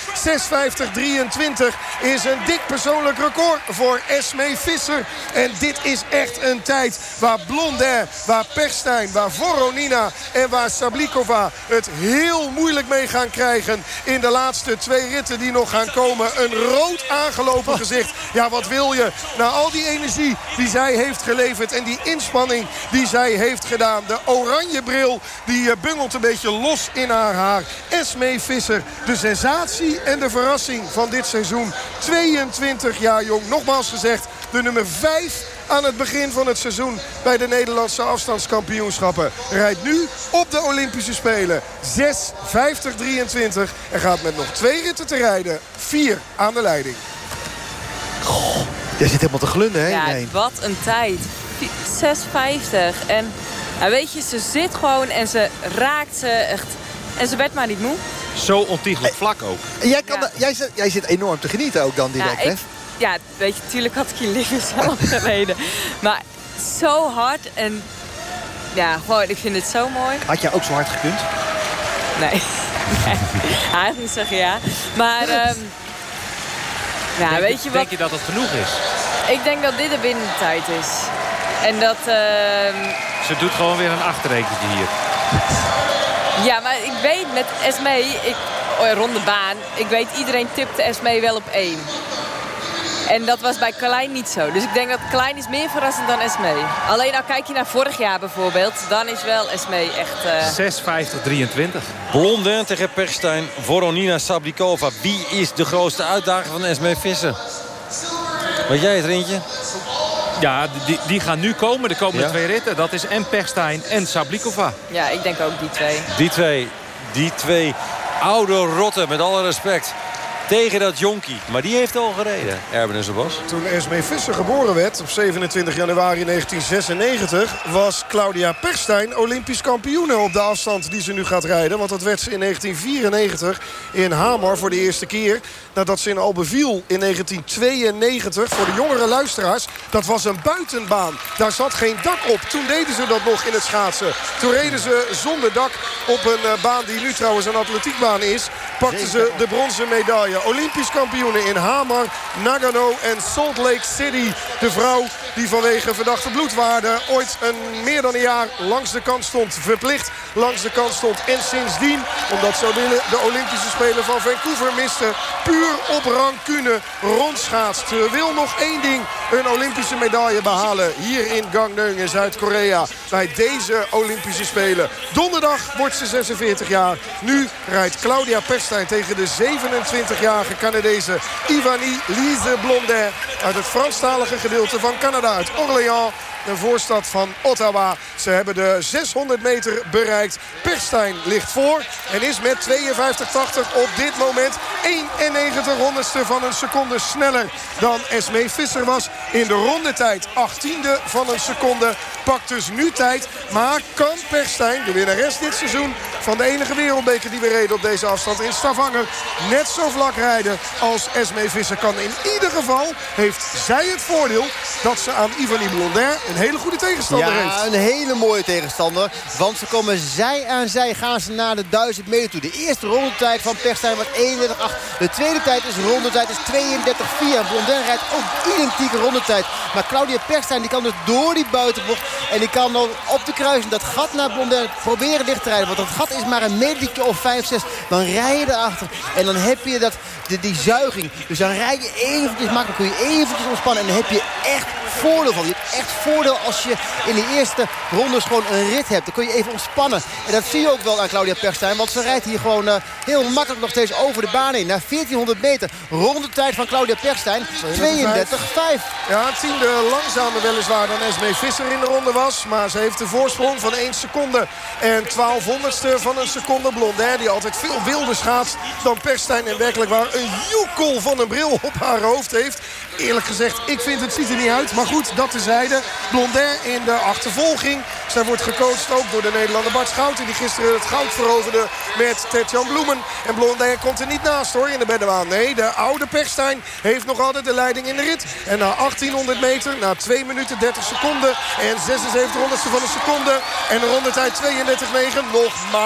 is een dik persoonlijk record voor Esmee Visser. En dit is echt een tijd waar Blondin, waar Perstijn, waar Voronina en waar Sablikova het heel moeilijk mee gaan krijgen in de laatste twee ritten die nog gaan komen. Een rood aangelopen gezicht. Ja, wat wil je? Na al die energie die zij heeft geleverd en die inspanning die zij heeft gedaan. De oranje bril die eh, bungelt een beetje los in haar haar. Esmee Visser, de sensatie en de verrassing van dit seizoen. 22 jaar jong, nogmaals gezegd, de nummer 5 aan het begin van het seizoen bij de Nederlandse afstandskampioenschappen. Rijdt nu op de Olympische Spelen. 6, 50, 23 en gaat met nog twee ritten te rijden. 4 aan de leiding. Je zit helemaal te glunden, hè? Ja, Nee. wat een tijd. 6,50. En ja, weet je, ze zit gewoon en ze raakt ze echt. En ze werd maar niet moe. Zo ontiegelijk vlak ook. Jij, kan, jij, zit, jij zit enorm te genieten ook dan direct, ja, hè? Ja, weet je, natuurlijk had ik hier liever zelf gereden. Maar zo hard en ja, gewoon, ik vind het zo mooi. Had jij ook zo hard gekund? Nee, nee. hij moet zeggen ja. Maar ehm, ja, Denk- weet je wat? Denk je dat het genoeg is? Ik denk dat dit de winnende tijd is. En dat, ehm, Ze doet gewoon weer een achterrekentje hier. ja, maar ik weet met Esmee, ik, oh, ronde baan, ik weet iedereen tipte Esmee wel op één. En dat was bij Klein niet zo. Dus ik denk dat Klein is meer verrassend dan Esmee. Alleen al kijk je naar vorig jaar bijvoorbeeld, dan is wel Esmee echt... eh, 6,50-23. Blondin tegen Perstijn, Voronina Sablikova. Wie is de grootste uitdager van Esmee Visser? Weet jij het, Rintje? Ja, die, die gaan nu komen, de komende Ja. twee ritten. Dat is en Perstijn en Sablikova. Ja, ik denk ook die twee. Die twee, die twee oude rotten, met alle respect. Tegen dat jonkie. Maar die heeft al gereden, Erben en Bos. Toen Esmee Visser geboren werd op 27 januari 1996... was Claudia Perstijn Olympisch kampioene op de afstand die ze nu gaat rijden. Want dat werd ze in 1994 in Hamar voor de eerste keer. Nadat ze in Albeville in 1992, voor de jongere luisteraars... dat was een buitenbaan. Daar zat geen dak op. Toen deden ze dat nog in het schaatsen. Toen reden ze zonder dak op een eh, baan die nu trouwens een atletiekbaan is. Pakten ze de bronzen medaille. Olympisch kampioenen in Hamar, Nagano en Salt Lake City. De vrouw die vanwege verdachte bloedwaarde ooit een, meer dan een jaar langs de kant stond. Verplicht langs de kant stond. En sindsdien, omdat ze de, Olympische Spelen van Vancouver miste... puur op rancune rondschaatst. Ze wil nog één ding, een Olympische medaille behalen. Hier in Gangneung in Zuid-Korea. Bij deze Olympische Spelen. Donderdag wordt ze 46 jaar. Nu rijdt Claudia Perstijn tegen de 27-jarige Canadese Ivani Lise Blondin. Uit het Franstalige gedeelte van Canada. Uit Orléans de voorstad van Ottawa. Ze hebben de 600 meter bereikt. Perstijn ligt voor en is met 52-80 op dit moment 91 honderdste van een seconde sneller dan Esmee Visser was. In de rondetijd 18e van een seconde. Pakt dus nu tijd. Maar kan Perstijn, de winnares dit seizoen van de enige wereldbeker die we reden op deze afstand in Stavanger, net zo vlak rijden als Esmee Visser kan. In ieder geval heeft zij het voordeel dat ze aan Ivani Blondin hele goede tegenstander ja, heeft. een hele mooie tegenstander. Want ze komen zij aan zij gaan ze naar de 1000 meter toe. De eerste rondetijd van Perstijn was 31,8. De tweede tijd is rondetijd is 32,4. Blondin rijdt ook identieke rondetijd. Maar Claudia Perstijn die kan dus door die buitenbocht. En die kan dan op de kruising dat gat naar Blondin proberen dicht te rijden. Want dat gat is maar een metertje of 5, 6. Dan rij je erachter. En dan heb je dat, die, die zuiging. Dus dan rij je eventjes makkelijk. Kun je eventjes ontspannen. En dan heb je echt voordeel van. Je hebt echt voordeel als je in de eerste rondes gewoon een rit hebt. Dan kun je even ontspannen. En dat zie je ook wel aan Claudia Perstijn. Want ze rijdt hier gewoon uh, heel makkelijk nog steeds over de baan heen. Na 1400 meter. Rondetijd van Claudia Perstijn. 32,5. Ja, het tiende langzamer weliswaar dan Esmee Visser in de ronde was. Maar ze heeft de voorsprong van 1 seconde. En 1200ste van een seconde. Blondin die altijd veel wilder schaatst dan Perstijn. En werkelijk waar een joekel van een bril op haar hoofd heeft. Eerlijk gezegd, ik vind het ziet er niet uit. Maar goed, dat tezijde. Blondin in de achtervolging. Zij wordt gecoacht ook door de Nederlander Bart Schouten. Die gisteren het goud veroverde met Tetjan Bloemen. En Blondin komt er niet naast hoor in de beddebaan. Nee, de oude Perstijn heeft nog altijd de leiding in de rit. En na 1800 meter, na 2 minuten 30 seconden en 76 honderdste van een seconde. En de rondetijd 32,9 nog maar